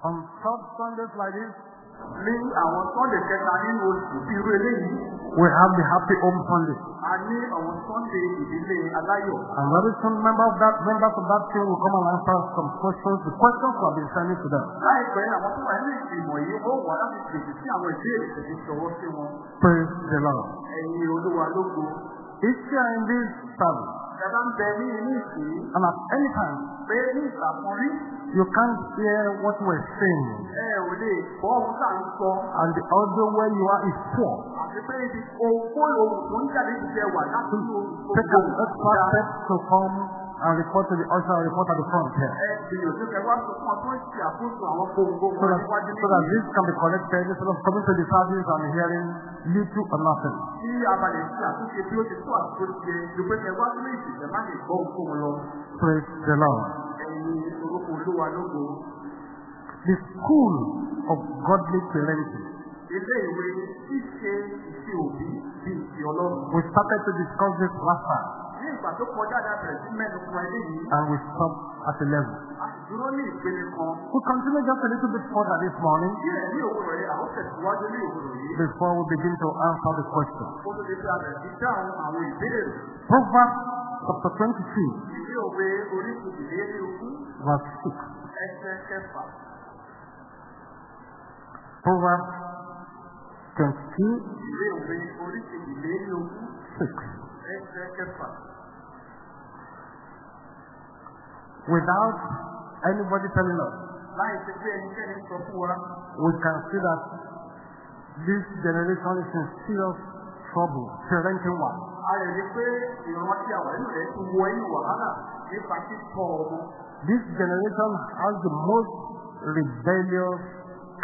On third Sundays like this, ní àwọn sunday kẹta nínú oṣù irú eléyìí we have the Happy Home Sunday. a ní àwọn sunday ìdílé aláyọ̀. And very soon member of that, members of that team will come and answer some questions. The questions have been sending to them. láìpẹ́ àwọn tó wà nínú ìgbìmọ̀ yìí ó wà láti fèsì sí àwọn ìbéèrè tẹ̀lé ṣọwọ́ sí wọn. Praise the Lord. ẹ̀yin olúwa lógo. You are in this service, ẹ bá ń bẹ ní inú ìsìn and at any time pé ní ìtàkùn rí you can't hear what we're saying, ẹ ò lè gbọ́ ohun tá à ń sọ. and the audio where you are is poor, àti pé ibi òkú ohun tó ń jáde ti jẹ wà láti inú take an extra step to come and report to the usher and report at the front here. So that, so that this can be corrected instead of coming to the service and hearing little or nothing. Praise the Lord. The school of godly parenting. ilé ìwé ṣíṣe ìṣe òbí bíi ti ọlọ́run. We started to discuss this last time ìgbà tó kọjá dábẹ̀rẹ̀ sí mẹ́nu fún wa eléyìí and we stopped at a level. a sì dúró ní ìpele kan. We continue just a little bit further this morning díẹ̀ ní òwúrọ̀ yìí àwọn tẹ̀síwájú ní òwúrọ̀ yìí. before we begin to answer the question. ó tó lè fi abẹ̀ sí dáhùn àwọn ìbéèrè. Proverbs chapter 22, ìwé òwe oríṣiríṣi lérí ogún verse 6. ẹsẹ̀ kẹfà. Proverbs 22, ìwé òwe oríṣiríṣi lérí ogún 6. ẹsẹ̀ kẹfà. Without anybody telling us, láì ṣe pé ẹnikẹ́ni sọ fún wa we can see that this generation is in serious trouble, parenting wise. a lè rí pé ìrántí àwọn inú rẹ̀ ti wọ inú wàhálà nípa títọ́ ọmọ. This generation has the most rebellious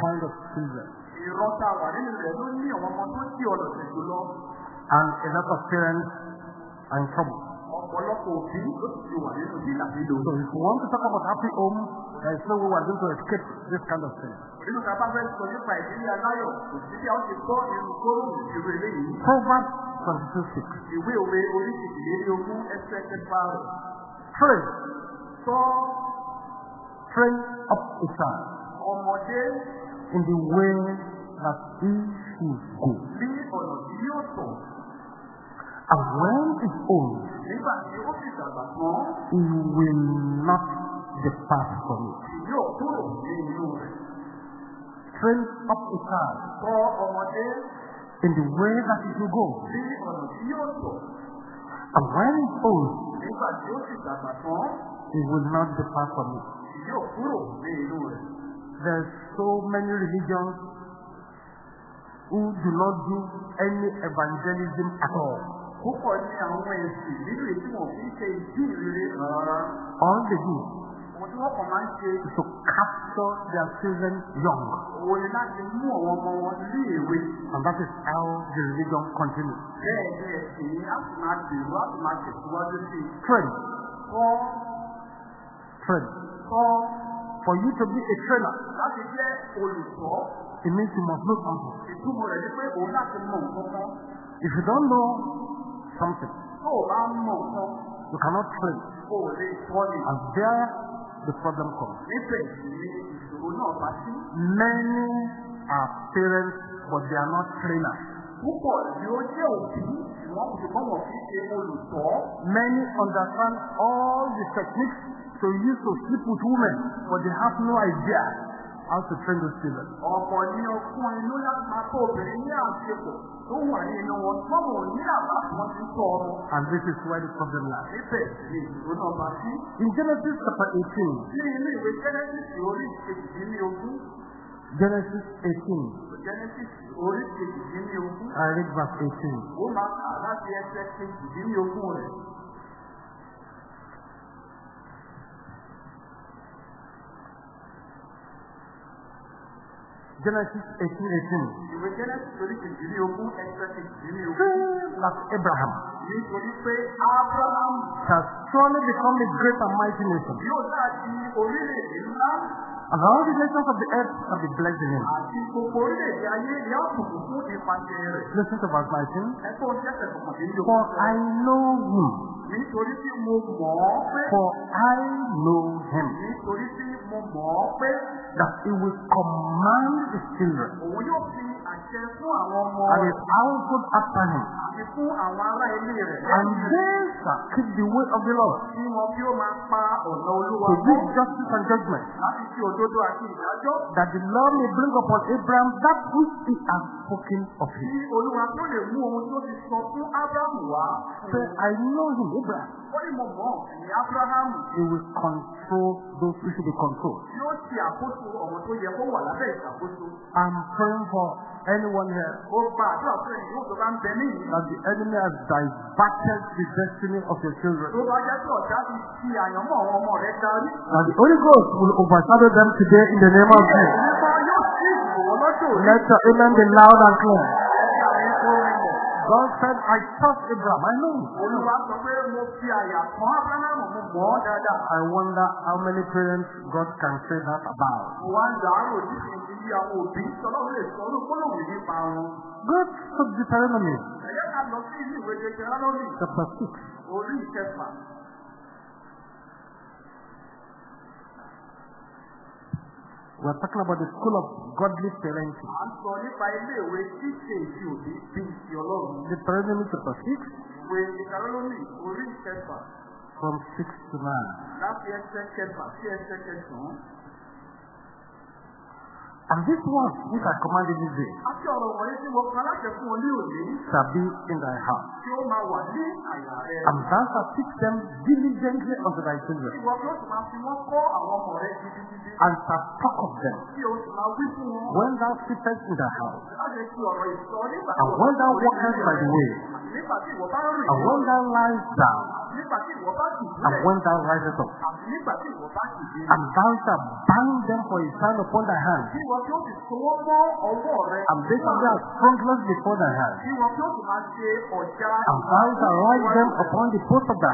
kind of children. ìrántí àwọn nínú rẹ̀ ló ní àwọn ọmọ tó ti ọ̀nà tẹ̀gbọ́ lọ. And a lot of parents are in trouble. Ọ̀pọ̀lọpọ̀ òbí ló sì ti wà nínú bí ìlàbílò. So if want to talk about happy home, there is no way we are going to escape this kind of thing. nínú ká bá fẹ́ sọ nípa ìdílé aláyọ̀ bí a ó ti gbọ́ nínú gbóòrùn ìṣirò eléyìí. Proverbs 22 6. ìwé òwe oríṣiríṣi ogún ẹsẹ̀ kẹfà rẹ̀. Train, sọ train up a child ọmọdé in the way that he should go. ní ọ̀nà tí yóò tọ̀ And when he's old, he will not depart from it. Train up a child in the way that he should go. And when old, dàgbà tán he will not depart from it. There's so many religions who do not do any evangelism at all. Púpọ̀ ní àwọn ẹ̀sìn nínú èyí wọ́n fi ṣe ìdí ìrere rárá. All they do Ohun tí wọ́n kàn máa ń ṣe is to capture their children young. òun ni láti mú àwọn ọmọ wọn ní èwe. And that is how the religion continues. Bẹ́ẹ̀ ni ẹ̀sìn yìí á sì máa gbèrú á sì máa tẹ̀síwájú sí. Train, Kọ́ train. kọ́ For you to be a trainer, láti jẹ́ olùkọ́. it means you must know something. Ìtumọ̀ rẹ̀ ni pé òun láti mọ̀ nǹkan kan. If you don't know something, you cannot ni. And there the problem comes. Many are parents, but they are not trainers. Many understand all the techniques to use to sleep with women, but they have no idea how to train those children. And this is where the problem lies. In Genesis chapter 18, Ní ilé ìwé Genesis orí kejìdínlógún. Genesis 18, Genesis orí. I read verse 18. Ó máa kà láti ẹsẹ̀ kejìdínlógún rẹ̀. Genesis 18, 18. Ìwé Genesis orí kejìdínlógún ẹsẹ̀ kejìdínlógún. Say that Abraham Nítorí pé Abraham shall surely become a great and mighty nation, yóò náà di orílẹ̀-èdè ńlá and all the nations of the earth shall be blessed in him. àti gbogbo orílẹ̀-èdè ayé ni a kò kò fún ìpàdé rẹ̀. Listen to verse 19. Ẹ̀kọ́ jẹ́sẹ̀ kọ̀kọ̀dínlógún. For I know him, Nítorí tí mo mọ̀ ọ́ pé. for I know him. Nítorí tí mo mọ̀ ọ́ pé. that he will command his children òun yóò fi àṣẹ fún àwọn ọmọ and his household after him, àti fún àwọn ará ilé rẹ̀ and they shall keep the way of the Lord tí wọn bí ó máa pa ọ̀nà olúwa to do justice and judgment, láti fi òdodo àti ìdájọ́ that the Lord may bring upon Abraham that which he has spoken of him. olúwa tó lè mú ohun tó ti sọ fún ábúráhámù wá. Say, I know him, Abraham. ó ní mo mọ̀ ẹ̀yìn ábúráhámù He will control those who should be controlled. yóò ṣe àkóso ọ̀rọ̀ tó yẹ kó wà lábẹ́ ìṣàkóso. I'm praying for anyone here that the enemy has diverted the destiny of your children. That the Holy Ghost will overshadow them today in the name of Jesus. Let your amen be loud and clear. God said, I trust Abraham. I know him. olúwa sọ pé mo fi àyà kan ábúráhámù mo mọ̀ ọ́ dáadáa. I wonder how many parents God can say that about. mo wá ń dàárò nípa ìdí àwọn òbí tọ́lọ́run lè sọ ọdún gbólóhùn nípa wọn. God took Deuteronomy ẹ̀yẹ́ ká lọ sí ilé ìwé jẹjẹrẹ lónìí. chapter 6. orí ìkẹfà. We're talking about the school of godly parenting. à ń sọ nípa ilé ìwé ṣíṣe ìdí òbí bí ti ọlọ́run. Deuteronomy chapter 6 ìwé ìkàrọ́lónì orí ìkẹfà from 6 to 9. láti ẹsẹ̀ kẹfà sí ẹsẹ̀ kẹsàn-án. And this one which I commanded this. Day shall be in thy rẹ. And thou shalt teach them diligently unto thy children, and shalt talk of them. When thou sittest in thy house, and when thou walkest by the way, and when thou liest down, and when thou risest up. And thou shalt bind them for a sign upon thy hand, and they shall be as frontlets before thy hand. And thou shalt write them upon the post of thy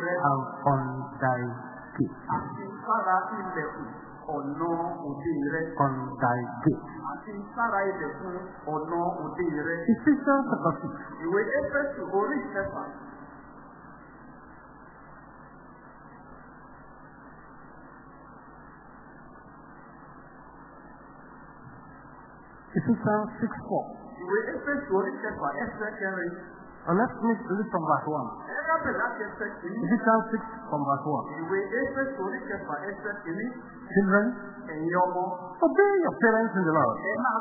rẹ. and on thy ilẹ̀kùn ọ̀nà òde rẹ. on thy gate. Àti sára ilẹ̀kùn ọ̀nà òde rẹ. Ephesians chapter 6. Ìwé Éfésù orí ìkẹfà. Ephesians 6 4. Ìwé Éfésù orí ìkẹfà ẹsẹ̀ kẹrin. And let's read read from verse 1. Ẹ̀ka bẹ̀rẹ̀ láti ẹsẹ̀ kìíní. Ephesians 6 from verse 1. Children, obey your parents in the Lord.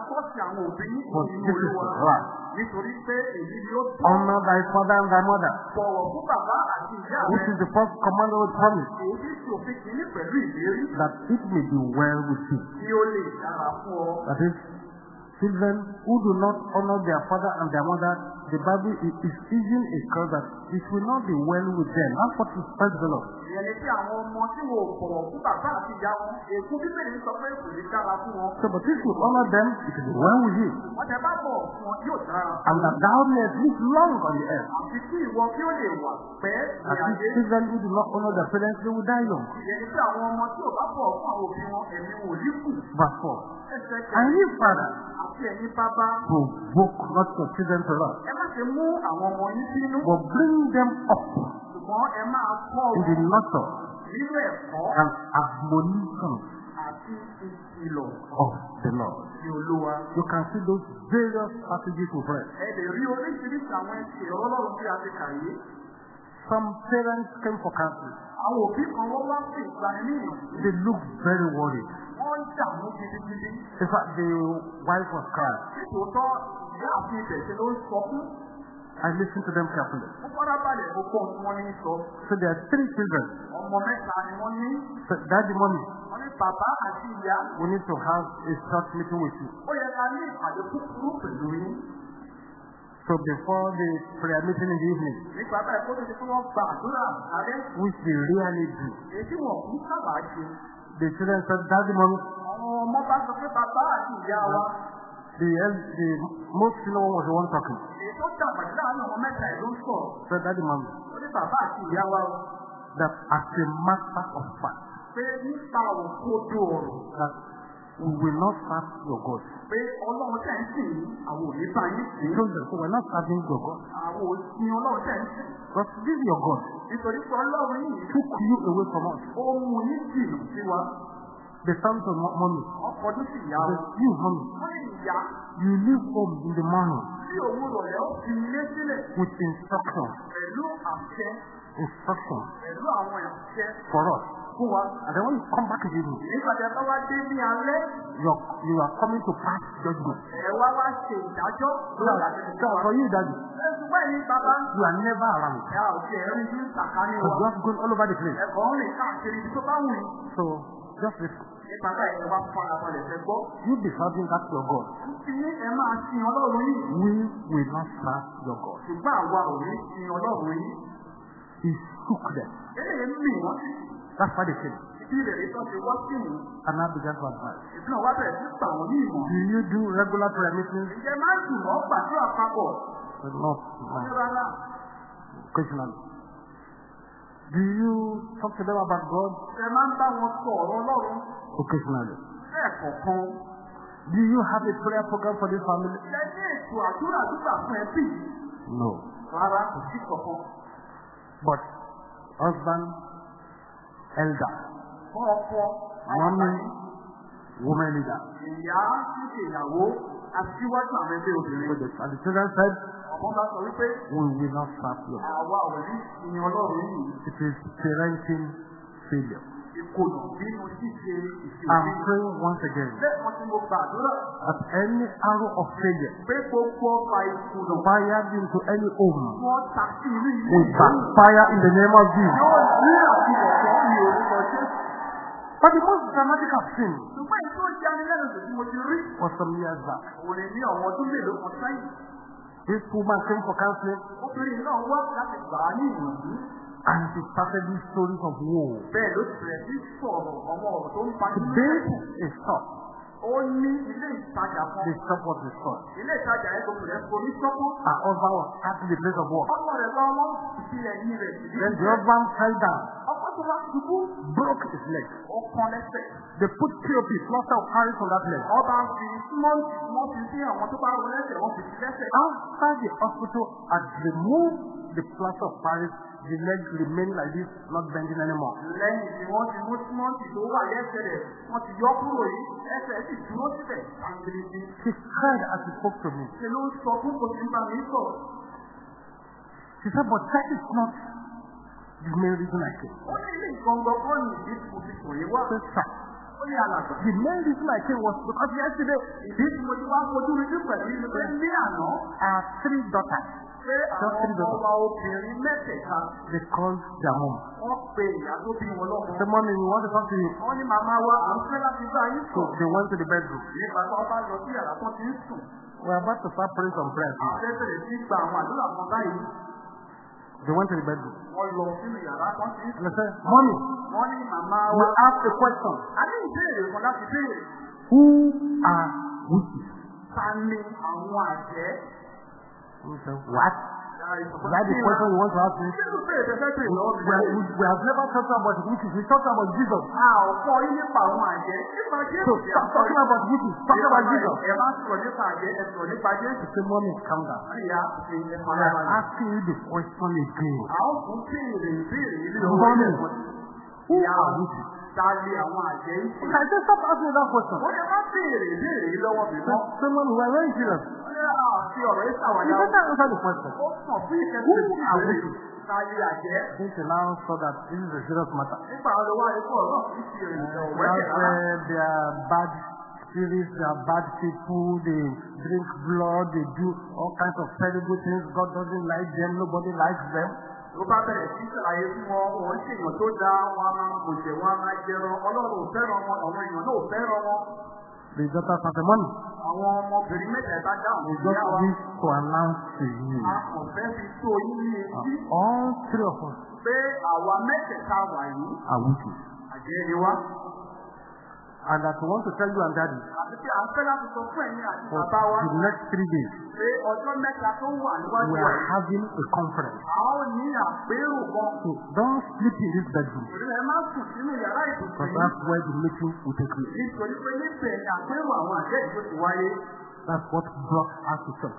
For nínú this is right. Honor thy father and thy mother, which is the first commandment with promise, that it may be well with you. That is, children who do not honor their father and their mother, the Bible is using a curse that it will not be well with them. That's what is first develop. Ìyẹn ni pé àwọn ọmọ tí wọn ò bọ̀wọ̀ fún bàbá àti ìyá wọn. Èkú bíbélì sọ pé kò ní dára fún wọn. So, but if you honor them, it will be well with you. Wọ́n tẹ bá bọ̀ fún wọn yóò dára. And that thou mayest live long on the earth. Àfi kí ìwọ kí ó lè wà pẹ́ As ní if ayé. children who do not honor their parents, they will die young. Ìyẹn ni pé àwọn ọmọ tí ò bá bọ̀ fún àwọn òbí wọn ẹ̀mí wọn ò ní kù. Verse 4. And ye father, provoke not your children to wrath, but bring them up in the nurture and admonition of the Lord. You can see those various passages we read. Some parents came for counseling. They looked very worried. Wọ́n ń dààmú gidigidi. In fact, the wife was crying. Nítòótọ́, ìyá àti ìbẹ̀sẹ̀ ló ń sọ fún. I listened to them carefully. So there are three children. So daddy, mommy, we need to have a short meeting with you. So before the prayer meeting in the evening, which they really do, The children said, daddy, mommy, Àwọn ọmọ bá sọ pé bàbá àti ìyá wa. the, the most senior one was the one talking. Èyí tó dàgbà láàárín àwọn mẹ́ta ló ń sọ̀rọ̀. Said, daddy, mommy, Ó ní bàbá àti ìyá wa that as a matter of fact, Pé nípa òkodo ọ̀rọ̀. that we will not serve your God. pé ọlọ́run tẹ̀ ń sìn yín àwọn ò ní bá yín sìn so we're not serving your God. àwọn ò sin ọlọ́run tẹ̀ ń sìn But this is your God. nítorí pé ọlọ́run yìí Took you away from us. ó mú yín jìnnà sí wa turned to mo- mommy. ọkọ̀ ọdún sì yá said, you mommy, wọ́n lè yá you leave home in the morning sí òwúrọ̀ rẹ̀ ó fi ilé sílẹ̀ with instructions, pẹ̀lú àṣẹ instructions pẹ̀lú àwọn àṣẹ for us. Fún wa. And then when you come back again, nígbà tí a bá wá dé ní alẹ́ you're, you are coming to pass judgment. So for you, daddy, you are never around. Because you have gone all over the place. So just listen. You be serving that your God. We will not serve your God. He took them. That's why they came. ibi ìrẹ̀lẹ̀ tó ti wọ́n sí wù. And now began to advise. ìdúná wa bẹ̀rẹ̀ sí pa àwọn ní ìmọ̀. Do you do regular prayer meetings? ǹjẹ́ máa ń dùn papọ̀? Ní no, rárá. occasionally. Do you talk to them about God? ẹ máa ń bá wọn sọ ọ̀rọ̀ ọlọ́run Occasionally. bẹ́ẹ̀ kọ̀ọ̀kan. Do you have a prayer program for this family? ẹ ní ètò àdúrà gbígbà fún ẹbí. No. rárá kò sí kọ̀ọ̀kan. But husband, elder, mommy, woman leader. ìyá ṣíṣe ìyàwó aṣíwájú àwọn ẹgbẹ́ obìnrin. And the children said, ọmọ bá sọ wípé we will not serve you. àwa ò ní sin ọlọ́run yìí. It is parenting failure. I'm praying once again. That any arrow of failure fired into any home. will backfire in the name of Jesus. But the most dramatic ti rí was some years back. This woman came for counseling ní and she started these stories of woe. bẹ́ẹ̀ ló bẹ̀rẹ̀ sí sọ̀rọ̀ àwọn ọ̀rọ̀ tó ń pa day ẹ̀kọ́. a stop, ó ní ilé ìtajà kan. the stop was destroyed. ilé ìtajà yẹn kò fìlẹ̀ forí sọ́kọ́. Her husband was at the place of work. ọmọ rẹ̀ lọ wọ́n fi ẹ̀yìn rẹ̀ sí. Then the husband fell down, ọkọ tó wá ṣubú. broke his leg. ó lẹ́sẹ̀. They put POP, plaster of Paris on that leg. ọba fi símọ́ǹtì wọ́n fi sí àwọn tó bá wọlé ẹsẹ̀ wọ́n fi sí lẹ́sẹ̀. After the hospital had removed the plaster of Paris, the leg remained like this, not bending anymore. lẹ́yìn tí wọ́n ti mú símọ́ǹtì tó wà lẹ́sẹ̀ rẹ̀ wọ́n ti yọ kúrò yìí ẹsẹ̀ sì dúró síbẹ̀ àgbèrèdè. She cried as she spoke to me. ṣe ló ń sọ fún bá mi sọ. She said, but that is not the main reason I came. ó ní ilé ìgbọ̀ngàn kọ́ ní ìdí mo fi sùn yìí wá. Ní alàgbà. the main reason I came was because yesterday ìdí tí mo ti wá fojú rí pẹ̀lú ní àná our three daughters, pé àwọn ọmọ obìnrin mẹ́tẹ̀ẹ̀ta they called their mom. wọ́n pe ìyá tó bí wọn I lọ́wọ́. said, mommy, we want to talk to you. wọ́n ní màmá wa à ń fẹ́ láti bá yín So they went to the bedroom. nígbà tó bá lọ sí yàrá tó ti ń sùn. We are about to start praying some prayers. now. àwọn bẹ̀rẹ̀ sí gba àwọn àdúrà kan báyìí. They went to the bedroom. And. I said, mommy, ní màmá we asked a question. Who are witches? What? Is that the question you want to ask me? We, lọ́wọ́ we, have never talked about witches. We talked about Jesus. So stop talking about witches. Talk about Jesus. He said, mommy, calm down. Are balẹ̀. asking you the question again. Mommy, who are witches? ta lé àwọn àjẹ́ yìí. I said, stop asking that question. Wọ́n yẹ máa béèrè ìbéèrè yìí lọ́wọ́ mi So, mọ́. so mommy, we àfi ọ̀rọ̀ yìí ṣàwàdà. better answer the question. Ó kàn fún àjẹ́. You now saw that this is a serious matter. Ọ̀rọ̀ ìwẹ́kẹ̀ rárá. uh, they are bad spirits, they are bad people, they drink blood, they do all kinds of terrible things. God doesn't like them, nobody likes them. ló bá bẹ̀rẹ̀ sí ṣàlàyé fún wọn òun ṣèyàn tó dáa wọn a máa gòjè wọn a máa jẹran ọlọ́run ò fẹ́ràn wọn àwọn èèyàn náà ò fẹ́ràn wọn. The daughters have the money. àwọn ọmọbìnrin mẹ́tẹ̀ẹ̀ta dáhùn We just wish to announce to you, a kò fẹ́ fi tó yín ní etí all three of us pé àwa mẹ́tẹ̀ẹ̀ta wà yìí are witches. àjẹ́ ni wá. And that we want to tell you and daddy àti pé à ń fẹ́ láti sọ fún ẹ̀yin àti for bàbá wa the next three days, pé ọjọ́ mẹ́ta tó wà níwájú we are having a conference. a ó ní àpérò kan. So don't sleep in this bedroom Òṣèlú ẹ má sùn sínú yàrá ìbùsùn because that's where the meeting will take place. Nítorí pé níbẹ̀ ni àpérò àwọn àjẹ́ ìjọ ti wáyé. That's what brought us to church.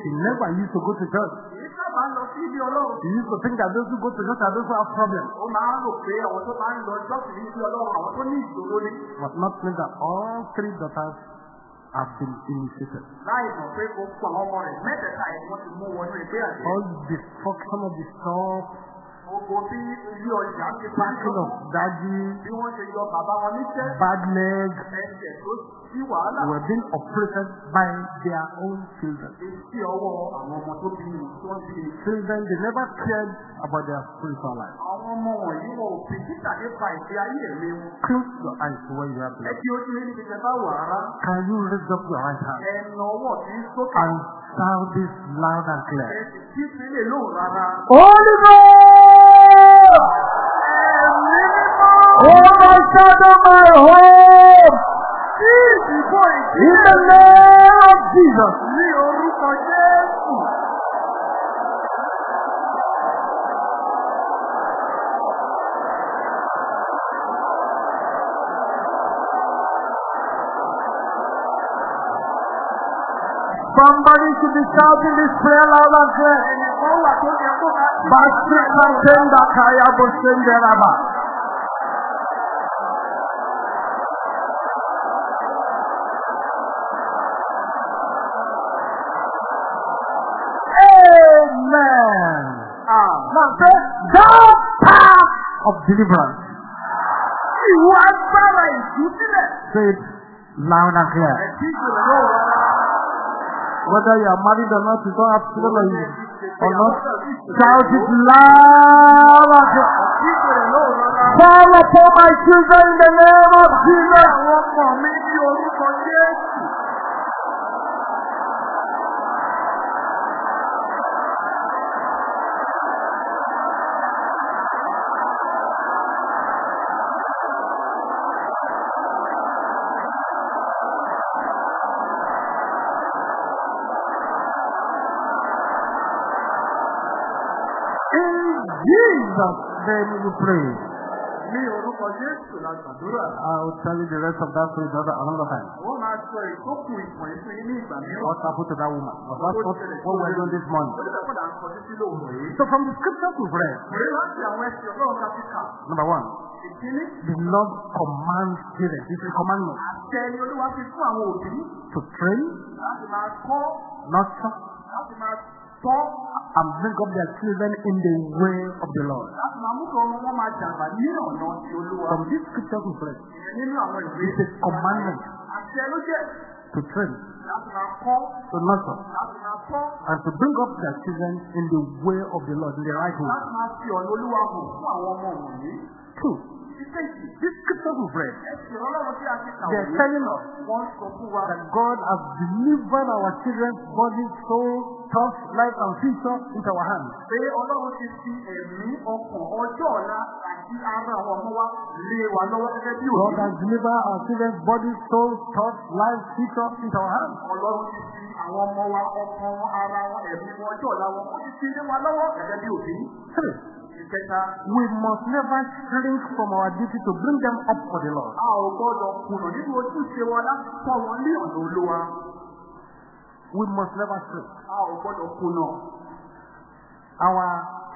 He never used to go to church. He used to think that those who go to church are those who have problems. But not knowing that all three daughters have been initiated. All the destruction of the shop, Gbogbo bí ilé ọjà ti of daddy, bí wọ́n ṣe yọ bàbá wọn níṣẹ́. bad leg, Ẹsẹ̀ tó sí wàhálà. were being operated by their own children. Etí ọwọ́ àwọn ọmọ tó bí mi tó ń bí. Children, they never cared about their spiritual life. Àwọn ọmọ wọ̀nyí wọn ò fi títà nípa ìgbé ayé ẹ̀mí wọn. Close your eyes where you are Ẹ blessed. kí ojú yín níbi tẹ bá wà rárá. Can you raise up your right hand Ẹnu ọwọ́ tí ń sókè. and shout this loud and clear? Holy Ghost! Overshadow my home in the name of Jesus. Somebody should be shouting this prayer loud and clear. Ẹnìkan wà tó yẹ kó máa ti Basika tenda kaya bosende raba. Amen. Now say, thou path of deliverance. Say it loud and clear. Whether you are married or not, you don't have children or, you, or not, shout it loud and. Fall upon my children in the name of Jesus. Jesus' name we pray. Ní orúkọ Jésù la gbàdúrà. I will tell you the rest of that story the other another time. Wọ́n máa sọ ìkókù ìpọ̀n ìfún yín ní ìgbà mìíràn. What happened to that woman? But that's what, what we're doing this morning. Ń lóhùn yìí. So from the scriptures we've read, Òye láti àwọn ẹsẹ̀ ọlọ́run ká fi kà. number one, Ìkíní, the Lord commands parents. It's a commandment àṣẹ ni Olúwa fi fún àwọn òbí to train, láti máa kọ́, nurture, láti máa tọ́, and bring up their children in the way of the Lord. From this scripture we've read, it's a commandment to train, to nurture, and to bring up their children in the way of the Lord, in the right way. Two, this scripture we've read, ẹsẹ̀ ọlọ́run tí a ti kà they're wọ̀nyí. telling us that God has delivered our children's body, soul, thoughts, life, and future into our hands. God has delivered our children's body, soul, thoughts, life, future into our hands. àwọn ọmọ wa ọkàn wọn ara wọn ẹ̀mí wọn ọjọ́ ọ̀la wọn ó ti fi lé wa lọ́wọ́ gẹ́gẹ́ bí òbí. Ìkẹta we must never shrink from our duty to bring them up for the Lord. a ò gbọ́dọ̀ kùnà nínú ojúṣe wọn láti tọ́ wọn ní ọ̀nà olúwa. We must never shrink. a ò gbọ́dọ̀ kùnà. Our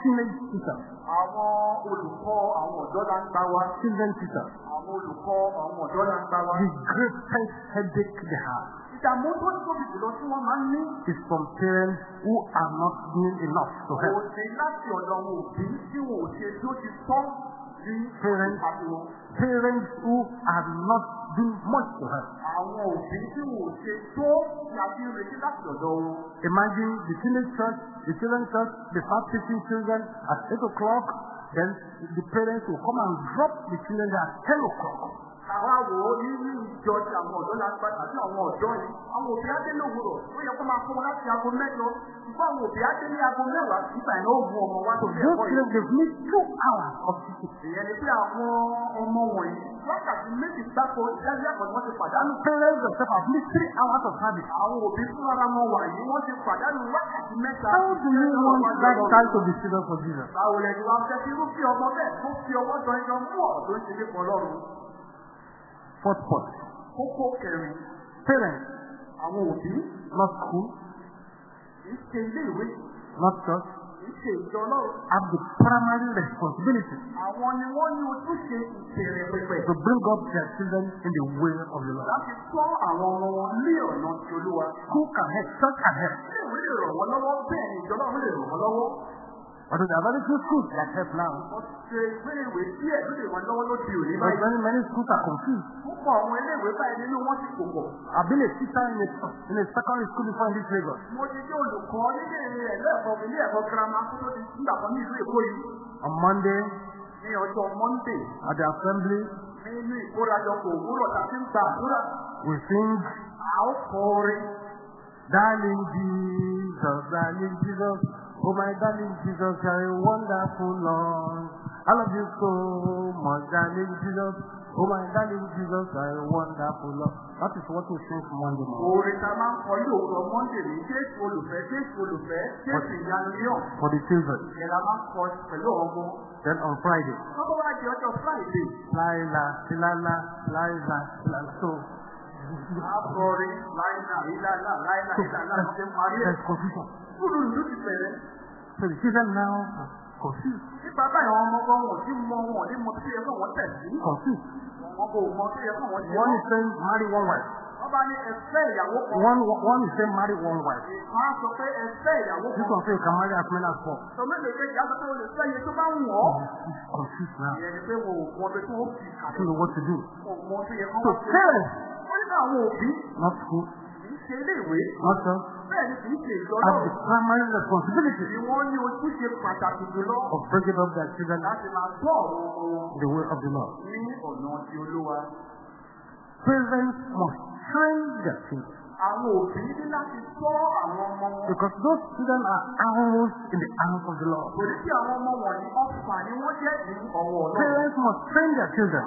teenage teachers, àwọn olùkọ́ àwọn ọ̀dọ́ la ń gbá wa. children teachers, àwọn olùkọ́ àwọn ọ̀dọ́ la ń gbá wa. the greatest headache they have ìdààmú tó tóbi jùlọ tí wọ́n máa ń ní. is from parents who are not doing enough to kò help. sí láti ọ̀dọ̀ àwọn òbí tí wọn ò ṣe tí ó ti tọ́ ní Parents, parents who are not doing much to help. àwọn òbí tí wọn ò ṣe tó ní àti retí láti ọ̀dọ̀ wọn. Imagine the teenage church, the children's church, they start teaching children at 8 o'clock, then the parents will come and drop the children at 10 o'clock. Àwa wò ó nínú ìjọ tí àwọn ọ̀dọ́ la gba tàbí àwọn ọ̀dọ́ yìí àwọn òbí adé lówùrọ̀ ó yẹ kó máa fún wọn láti aago mẹ́jọ ṣùgbọ́n àwọn òbí adé ní aago mẹ́wàá nígbà yẹn ó mú ọmọ wá tó those ẹ̀kọ́ children, yìí. they've missed two hours of teaching. ìyẹn ni pé àwọn ọmọ wọ̀nyí wákàtí méjì gbáko ìdánilẹ́kọ̀ọ́ ni wọ́n ti pàdánù. Parents themselves have missed three hours of service. àwọn òbí fúnra wọn wà yìí wọ́n ti pàdánù wákàtí mẹ́ta. How do you want that child to be serious for Jesus? báwo lẹ Fourth point. kókó kẹrin Parents, àwọn òbí not school, kì í ṣe ilé ìwé not church, kì í ṣe ìjọ ọlọ́run. have the primary responsibility àwọn ni wọ́n ní ojúṣe ìbẹ̀rẹ̀ pẹ̀pẹ̀. to bring up their children in the way of the Lord. láti tọ́ àwọn ọmọ wọn lé ọ̀nà ti olúwa. School can help, church can help. ilé ìwé lè ràn wọ́n lọ́wọ́ bẹ́ẹ̀ ni ìjọ ọlọ́run lè ràn wọ́n lọ́wọ́. But are very few schools that help now. But many, many schools are confused. púpọ̀ àwọn ilé ìwé báyìí nínú wọn ti kò pọ̀. I've been a teacher in a, in a secondary school before in this Lagos. mo ti jẹ́ olùkọ́ nílé ẹ̀lẹ́ẹ̀kọ́ ilé ẹ̀kọ́ girama tó ti nígbà kan ní ìlú èkó yìí. On Monday, ní ọjọ́ monday at the assembly, we sing. Darling Jesus, darling Jesus, oh my darling Jesus, you are a wonderful Lord. I love you so much, darling Jesus, oh my darling Jesus, you are a wonderful Lord. That is what we sing Monday morning. orin tá a máa ń kọ ní òwúrọ̀ monday ní jésù olùfẹ́ jésù olùfẹ́ jésù ìyanu ní ọ̀. For the children. ìyẹn la máa ń kọ pẹ̀lú ọmọ. Then on Friday, Tọ́kọ́ wá di ọjọ́ Friday. Laila, Tilala, Laila, Tilala. So, Àbọ̀rin láìlà ìlàlà láìlà so ìlàlà ló ṣe ń parí ẹ̀. there's confusion. So the children now are confused, confused. One is saying marry one wife. One, one is saying marry one wife. This one say you can marry as many as four. Confused now. I don't know what to do. So parents, Wọ́n ní àwọn òbí not school, kì í ṣe ilé ìwé. not church, Bẹ́ẹ̀ ni kì í ṣe ìjọ have the náà. primary responsibility Ni wọ́n ní ojúṣe pàtàkì jùlọ of bringing up their children láti máa tọ́ àwọn ọmọ wọn. the way of the Lord. ní ọ̀nà ti olúwa. Parents must train their children Because those children are arrows in the hands of the Lord. Parents must train their children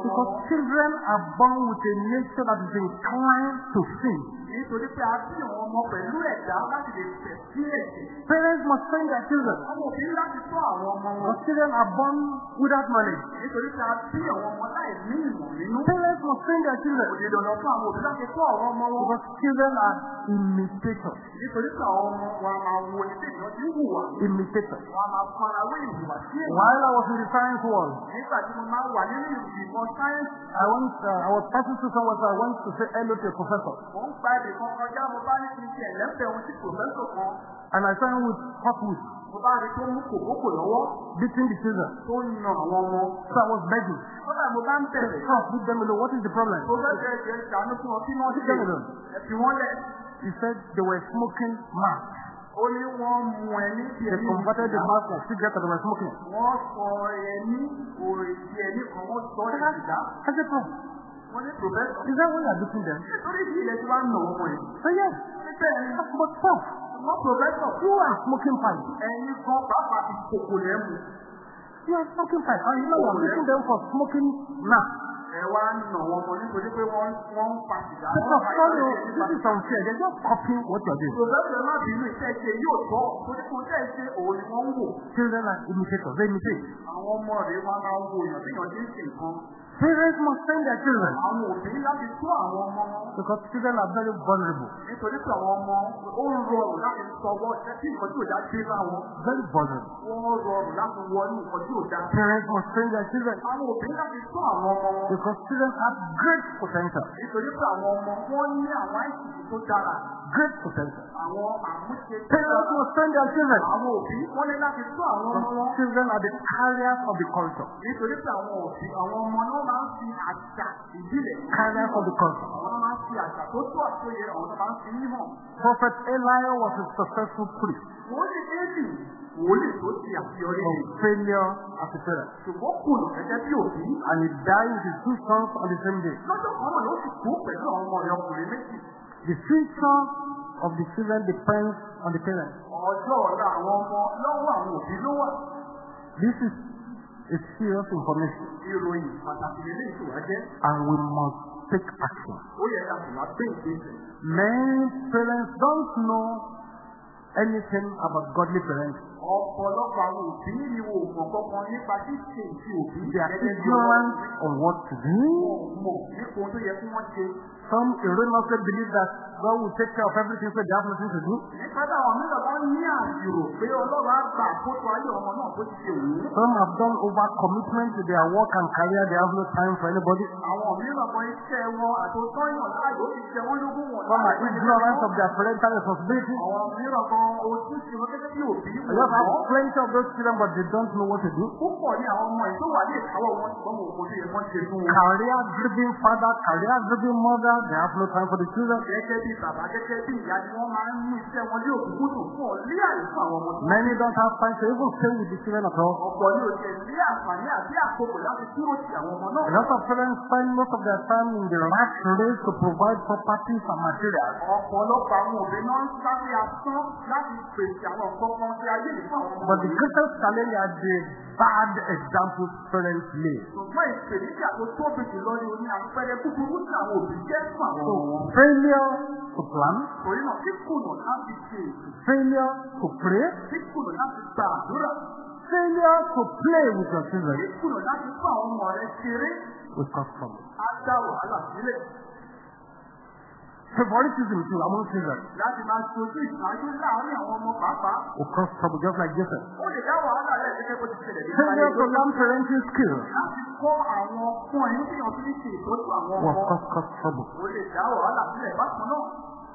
because children are born with a nature that is inclined to sin. Nítorí pé a bí àwọn ọmọ pẹ̀lú ẹ̀dá láti lè tẹ̀ sí ẹ̀sìn. Parents must train their children Àwọn òbí láti tọ́ àwọn ọmọ wọn. because children are born without knowledge. Nítorí pé a bí àwọn ọmọ láì ní ìmọ̀ nínú. Parents must train their children ní dandan fún àwọn òbí láti tọ́ àwọn ọmọ wọn. because children are imitators. Nítorí pé àwọn ọmọ wa máa wo ní tèmi ọtí hùwà. Imitators. Wọ́n máa fara wé ìhùwà sí èyí. While I was in the science world, Nígbà tí mo máa wà nínú ìmọ̀ sáyẹ́ǹsì, I went, uh, I was passing through somewhere, so I went to say hello to a professor. mò ń gba ibì kan bá kan, And I found with hot wood, mo bá rí tó mú kòkókò lọ́wọ́, beating the children. So I was begging. Bá. Stop, leave them alone. What is the problem? Them alone. Ẹ lẹ̀. He said they were smoking mass. Ó ní wọ́n mú ẹni tí They ẹni converted the mass from cigarette that they were smoking. Wọ́n sọ ẹni òrèsì ẹni kan, wọ́n sọ ìdá. I Is that why you are beating them? Bí ń. So yes. Ni But stop. wọ́n pòfẹ́sọ̀. You are smoking pipe. You are smoking pipe. And you know you are beating them for smoking mass. ẹ wá ń nà wọn mọ nítorí pé wọ́n ń pa oh, this is unfair. They're just copying what you are doing. Pòfẹ́sọ̀ má bínú iṣẹ́ ṣe yóò tọ́ torí kò tẹ́ ṣe òun ni wọ́n ń wò. Children are imitators. They imitate. Àwọn ọmọ rẹ̀ máa máa wo èèyàn tí èèyàn ti ń ṣe nǹkan. Parents must train their children Àwọn òbí láti tó àwọn ọmọ wọn. because children are very vulnerable. Nítorí pé àwọn ọmọ ó rọrùn láti sọwọ́ tí nǹkan tí ò dá dé bá wọn. Very vulnerable. Wọ́n rọrùn láti wọnú nǹkan tí ò dá. Parents must train their children Àwọn òbí láti tó àwọn ọmọ wọn. because children have great potential. Nítorí pé àwọn ọmọ wọn ní àwọn àìsàn tó dára. Great potential. Àwọn àmúṣe tó Parents must train their children Àwọn òbí wọ́n ní láti tó àwọn ọmọ because wọn. children are the carriers of the culture. Nítorí pé àwọn òbí àwọn ọmọ náà máa ń fi àṣà ìbílẹ̀. Carriers of the culture. Àwọn náà máa ń fi àṣà tó tó àtòyẹ àwọn náà máa ń fi nímọ̀. Prophet Eli was a successful priest Wọ́n ní éèdì wòlíì tó ti àṣeyọrí of ni. failure as a parent. Ṣùgbọ́n kùnà gẹ́gẹ́ bí òbí. And he died with his two sons on the same day. Lọ́jọ́ kan náà ló sì kú pẹ̀lú àwọn ọmọ rẹ̀ ọkùnrin méjì. The future of the children depends on the parents. Ọjọ́ ọ̀la àwọn ọmọ lọ́wọ́ àwọn òbí ló wà. This is a serious information. ìròyìn pàtàkì lè léyìí tó wá jẹ́ And we must take action. ó yẹ ká sì máa ìgbésẹ̀. Many parents don't know anything about godly parenting. Ọ̀pọ̀lọpọ̀ àwọn òbí ni wo mọ̀ kankan nípa ṣíṣe ìfi òbí They are ignorant on what to do. mọ̀ nípa ohun tó yẹ kí wọ́n ṣe. Some erroneously believe that God will take care of everything, so they have nothing to do. nípa táwọn mìíràn bá ní àjùrò pé ọlọ́run á gba àkóso ayé ọmọ náà bó ti ṣe wù ú. Some have done over commitment to their work and career. They have no time for anybody. àwọn mìíràn kan iṣẹ́ wọn àtòtọ́ ìwọ̀n láàyò ti jẹ wọ́n lógún wọn. Some are ignorant of their parental responsibility. àwọn mìíràn kan ojúṣe wọn gẹ́gẹ́ bí òbí I just have plenty of those children, but they don't know what to do. Career-driven father, career-driven mother, they have no time for the children. Many don't have time to even stay with the children at all. A lot of parents spend most of their time in the rat race to provide properties and materials. ọ̀pọ̀lọpọ̀ àwọn òbí náà ń sáré asán láti pèsè àwọn nǹkan kan tí ayé But the greatest challenge are the bad examples parents lay. ṣùgbọ́n ìpèníjà tó tóbi jùlọ ni oní àpẹẹrẹ kúkúrú tí àwọn òbí jẹ́ fún àwọn So ọmọ. wọn. failure to plan, torí náà kíkùnà láti ṣe failure to pray, kíkùnà láti gba àdúrà. Failure to play with your children. Kíkùnà láti fún àwọn ọmọ rẹ ṣeré. Will cause trouble. á dá wàhálà sílẹ̀ Favoritism too among children láti máa ṣojú ìṣáájú láàárín àwọn ọmọ pàápàá. will cause trouble just like Joseph. ó lè dá wàhálà rẹ̀ gẹ́gẹ́ bó ti ṣẹlẹ̀ nípa Failure to learn parenting skills láti kọ́ àwọn ẹni tí wọ́n fi ń ṣe ìtọ́jú àwọn will ọmọ. cause, cause trouble. ó lè dá wàhálà sílẹ̀ bákan náà.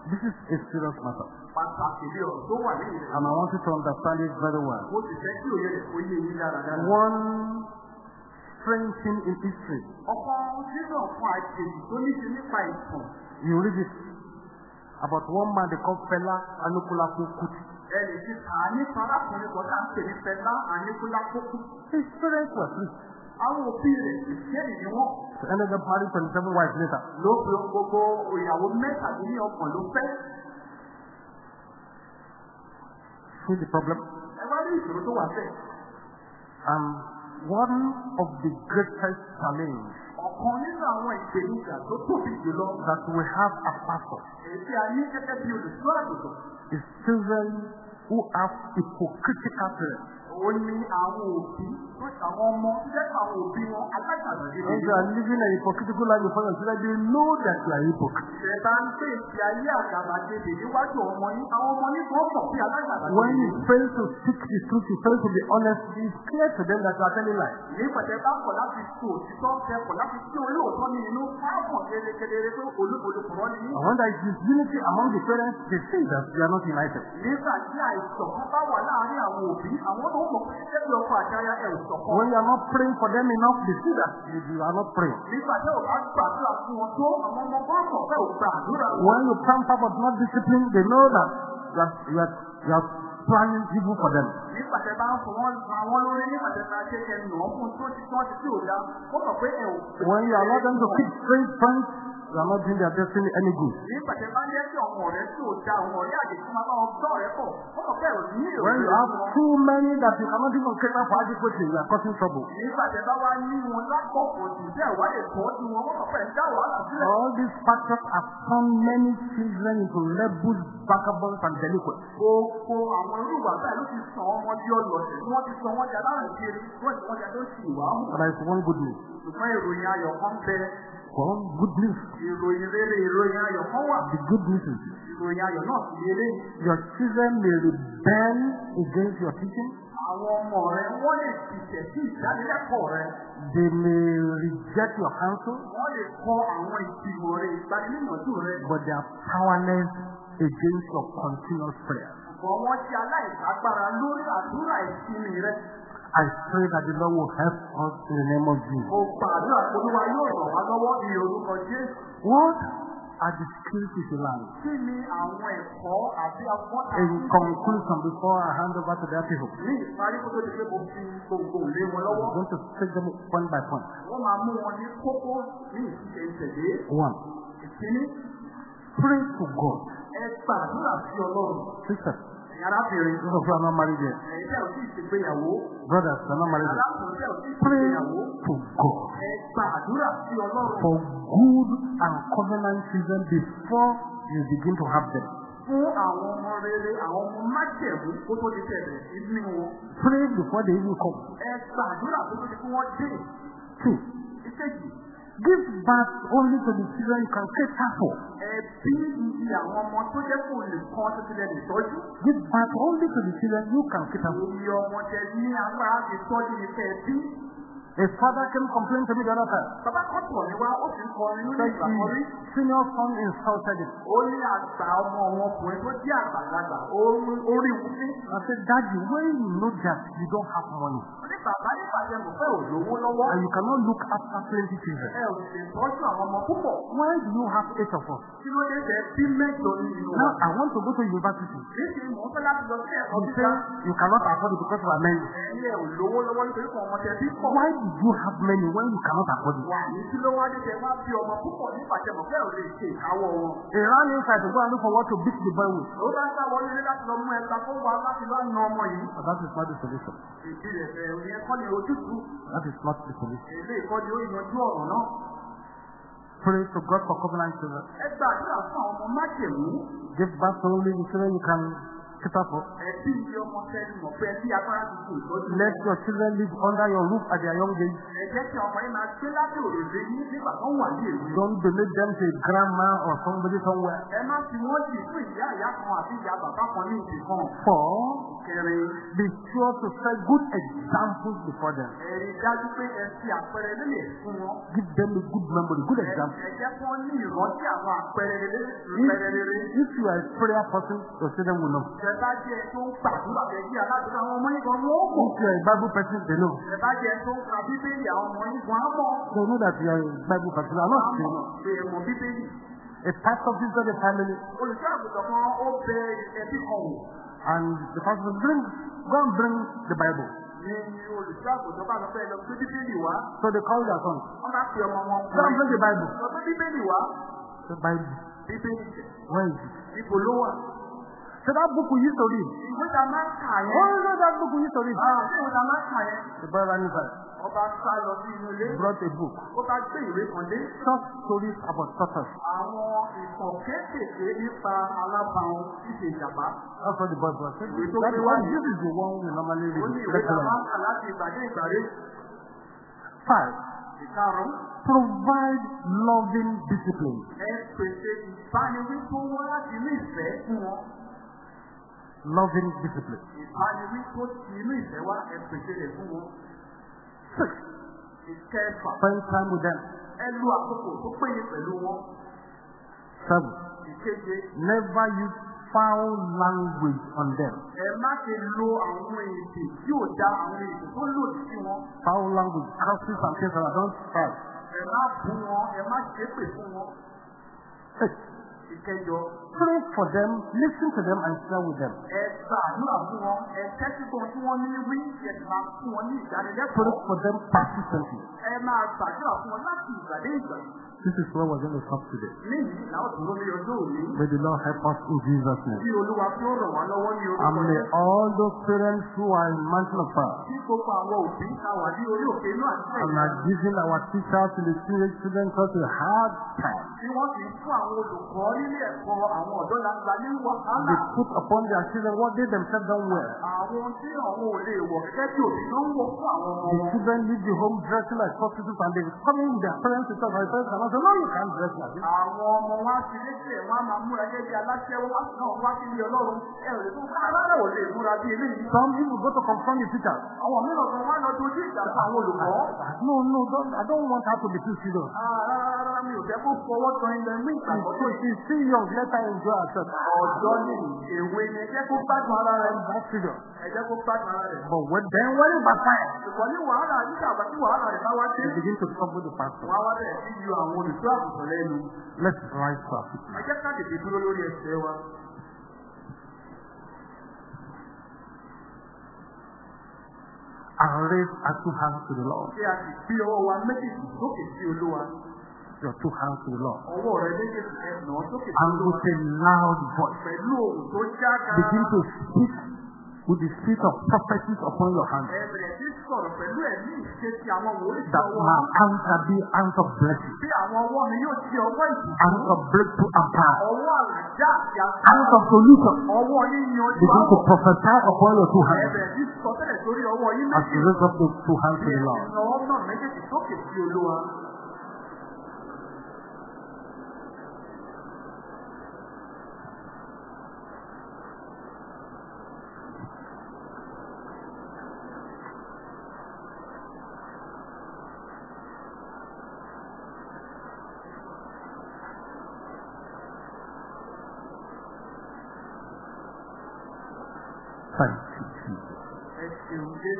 This is a serious matter. pàtàkì bí ọ̀rọ̀ tó wà ní ilẹ̀. And I want you to understand it very well. mo sì fẹ́ kí òye rẹ̀ kó yé yín dáradára. One strange thing in history, ọ̀pọ̀ nínú ọ̀pọ̀ àjèjì tó ní ṣe nípa ìtàn you read it about one man they call Fela Anikulapo Kuti. ẹnì tí nípa arákùnrin kan tá à ń pè ní Fẹlá Aníkúlápókú. His parents were free. àwọn òbí rẹ̀ ìṣẹ́ni ni wọ́n. He ended up marrying 27 wives later. ló fi gbogbo ìyàwó mẹ́tàdínlọ́gbọ̀n ló fẹ́. See the problem? ẹ wá rí ìṣòro tó wà bẹ́ẹ̀. And one of the greatest challenges ọ̀kan nínú àwọn ìpèníjà tó tóbi jùlọ that we have as pastors èyí a ní gẹ́gẹ́ bí olùsọ́ àgùntàn. is children who have hypocritical parents. Ó ní àwọn òbí àwọn ọmọ jẹ́ àwọn òbí wọn alágbàdo When you are living a hypocritical life before your children, they know that you are hypocrite. Ìṣẹ̀dá ń pè sí ayé àgàbàgebè níwájú ọmọ yín. Àwọn ọmọ yín kan mọ̀ sí alágbàdo. When you fail to speak the truth, you fail to be honest, it's clear to them that you are telling lies. Ní pẹ̀tẹ́ bá kọ̀ láti sùn òtítọ́ tẹ kọ̀ láti sí olóòótọ́ ní inú fáwọn kedere pé olúkúrọ́ ni yín. And when there is disunity among the parents, they say that they are not united. Nígbà tí àìsàn bá wà láàárín àwọn òbí, àwọn tó When you are not praying for them enough, they see that you are not praying. When you pamper but not discipline, they know that you are, you are, you are planning evil for them. When you allow them to keep strange friends, you are not doing their destiny any good. When you have too many that you cannot even cater for adequately, you are causing trouble. All these factors have turned many children into rebels, vagabonds, and delinquents. But there is one good news. One good news. ìròyìn rere ìròyìn ayọ̀ kan wà. The good news is Ìròyìn ayọ̀ náà sì lélẹ̀. your children may rebel against your teaching. Àwọn ọmọ rẹ̀ wọ́n lè tìtẹ̀ sí ìdánilẹ́kọ̀ọ́ rẹ̀. They may reject your counsel, Wọ́n lè kọ àwọn ìgbìmọ̀ rẹ̀ ìgbanilẹ́yìnjú rẹ̀. but they are powerless against your continuous prayer. Ṣùgbọ́n wọ́n ti aláìlágbára lórí àdúrà ìsinmi rẹ̀. I pray that the Lord will help us in the name of Jesus. Mo gbàdúrà pé Olúwa yóò ràn wá lọ́wọ́ ní orúkọ Jésù. What are the skills you should learn? Kí ni àwọn ẹ̀kọ́ In conclusion, before I hand over to their people, ní ìparí kó tó di pé mo fi gbogbo lé wọn lọ́wọ́? I'm going to take them point by point. Wọ́n máa mú wọn ní kókó ní ìṣiṣẹ́ ìṣẹ̀lẹ̀. One, Ìkíní, pray to God. ẹ gbàdúrà sí Ọlọ́run. Sister, arábìnrin. Are not married yet. ẹ̀yin tẹ́ ò tí ì ṣègbéyàwó. Brothers, ò tí ì Pray to God. Ẹ gba àdúrà sí ọlọ́run. For good and covenant children before you begin to have them. fún àwọn ọmọ rere àwọn ọmọ májẹ̀mú kó tó di tẹ̀lé ìdí wọn. Pray before they even come. ẹ gba àdúrà kó tó di kí wọ́n dé. Two, ìkejì give birth only to the children you can cater for. ẹ bí iye àwọn ọmọ tó jẹ́ kó lè kọ́ tó ti lè tọ́jú Give birth only to the children you can cater for. iye ọmọ tẹ ní agbára ti tọ́jú ní kẹ́ ẹ bí A father came complain to me the other time. bàbá kan tọ̀ wá ó sì ń kọrin nínú ìgbà kan rí his senior son insulted him. ó ní àgbà ọmọ wọn ọkùnrin tó jẹ́ àgbàlagbà ó rí wúlé I said, Daddy, when you know that you don't have money ó ní bàbá nípa jẹ́ mọ̀ pé ò lówó lọ́wọ́ and you cannot look after plenty children, ẹ ò sì tọ́jú àwọn ọmọ púpọ̀ why do you have eight of us? kí ló dé tẹ bí mẹ́jọ ní inú Now wa. I want to go to university. mò ń fẹ́ láti lọ sí ẹ̀kọ́ You gíga say you cannot afford it because we are many. ẹ̀yin ẹ̀ ò lówó lọ́wọ́ nítorí kan ọmọ tẹ bí. Why you have many when you cannot afford it? wà ní kí ló wá dé tẹ wá bí ọmọ púpọ̀ nípa tẹ mọ̀ pé ò lè ṣe ìkáwọ́ wọn. He ran inside to go and look for what to beat the boy with. ó bá sá wọlé ilé láti lọ mú ẹgbà kó wá láti lọ na ọmọ yìí. But that is not the solution. ìdí rẹ̀ ẹ̀ ìyẹn kọ́ ni ojútùú That is not the solution. èlé ìkọ́ni ó yanjú ọ̀rọ̀ náà. Pray to God for covenant children. ẹ gba àdúrà fún àwọn ọmọ májèmú Give birth to only the children you can for. Let your children live under your roof at their young age. Don't donate them to a grandma or somebody somewhere. kẹrin be sure to set good examples before them. Give them a good memory, good example. If, if you are a prayer person, your children will know. If you are a Bible person, they know. They know that you are a Bible person. I'm not saying. A pastor visited a family and the pastor said, bring, go and bring the Bible. So they called their son. Go and bring the Bible. The Bible. Where is it? So that book we used to read. Ìwé ta máa ń kà yẹn. no, that book we used to read. Ṣé ìwé ta máa ń kà yẹn? The boy ran inside. Ọba sá lọ sí inú ilé. Brought a book. Ó bá gbé ìwé kan dé. Short stories about tortoise. Àwọn ìtàn kéékèèké nípa alábàáhùn ṣíṣe ìjàmbá. That's what the boy That one. this is the one we normally Ó ní read. ìwé Let's ta learn. máa ń kà láti ìgbàdé ìgbàdé. Five. Ìkarùn-ún. Provide loving discipline. Ẹ pèsè ìbániwí tó wá láti inú ìfẹ́ fún wọn. Loving discipline. Ìbániwí tó ti inú ìfẹ́ wá ẹ pèsè rẹ̀ fún wọn. Six. Ìkẹfà. Spend time with them. Ẹ lo àkókò tó péye pẹ̀lú wọn. Seven. Ìkeje. Never use foul language on them. Ẹ má ṣe lo àwọn èdè tí ò da àwọn èdè tó lòdì sí wọn. Foul language, curses and things that. Don't try. Ẹ má bú wọn, ẹ má ṣépè fún wọn. Eight. Ìkẹjọ. Pray for them, listen to them, and share with them. Pray for them persistently. This is where we're going to stop today. May the Lord help us in Jesus' name. And may all those parents who are in mountain of àti and are giving our teachers in the children such a hard time, Àwọn ọ̀dọ́ ní wàhálà. they put upon their children what they themselves don't wear. Àwọn tí àwọn ò lè wọ̀ gẹ́gẹ́ bí òbí ló ń wọ̀ fún àwọn ọmọ The children leave the home dressing like prostitutes and they come in their parents to talk. My parents cannot say, no, you can't dress like this. Àwọn ọmọ wa ti létí ẹ̀ wọ́n á máa múra gẹ́gẹ́ bí aláṣẹ́wó wá sí náà wá sí ilé ọlọ́run. Ẹ ò lè tún ká alára ò lè múra bí eléyìí. Some people go to confront the teachers. Àwọn mìíràn kan wá lọ dojú ìjà fún àwọn olùkọ́. No, no, don't, I don't want her to be too serious. Ah, Rárá rárá mi ò fẹ́ kó fọwọ́ tan ilẹ̀ ní ìgbàgbọ́ tó She's, she's still young. Let her enjoy herself. ọ̀dọ́ ní èwe ni ẹ jẹ́ kó gbádùn ara rẹ̀. That's serious. Ẹ jẹ́ kó gbádùn ara rẹ̀. But when, then when it backfires, Ṣùgbọ́n ní wàhálà nígbà àgbà tí wàhálà rẹ̀ bá wá dé. they begin to trouble the pastor. Wọ́n á wá bẹ̀rẹ̀ sí yọ àwọn olùṣọ́ àgùntàn lẹ́nu. Let's rise feet. Ẹ jẹ́ ká tètè dúró lórí ẹsẹ̀ wa. And raise our two hands to the Lord. Ṣé a sì gbé ọwọ́ wa méjèèjì sókè sí Olúwa? Your two hands to the Lord. And with a loud voice, begin to speak with the spirit of prophecy upon your hands. That my hands shall be hands of blessing, hands of breakthrough and power, hands of solution. Begin to prophesy upon your two hands. As you raise up those two hands to the Lord. ìnáwó náà méjèèjì sókè sí olúwa. Thank you, Jesus. ẹ Say,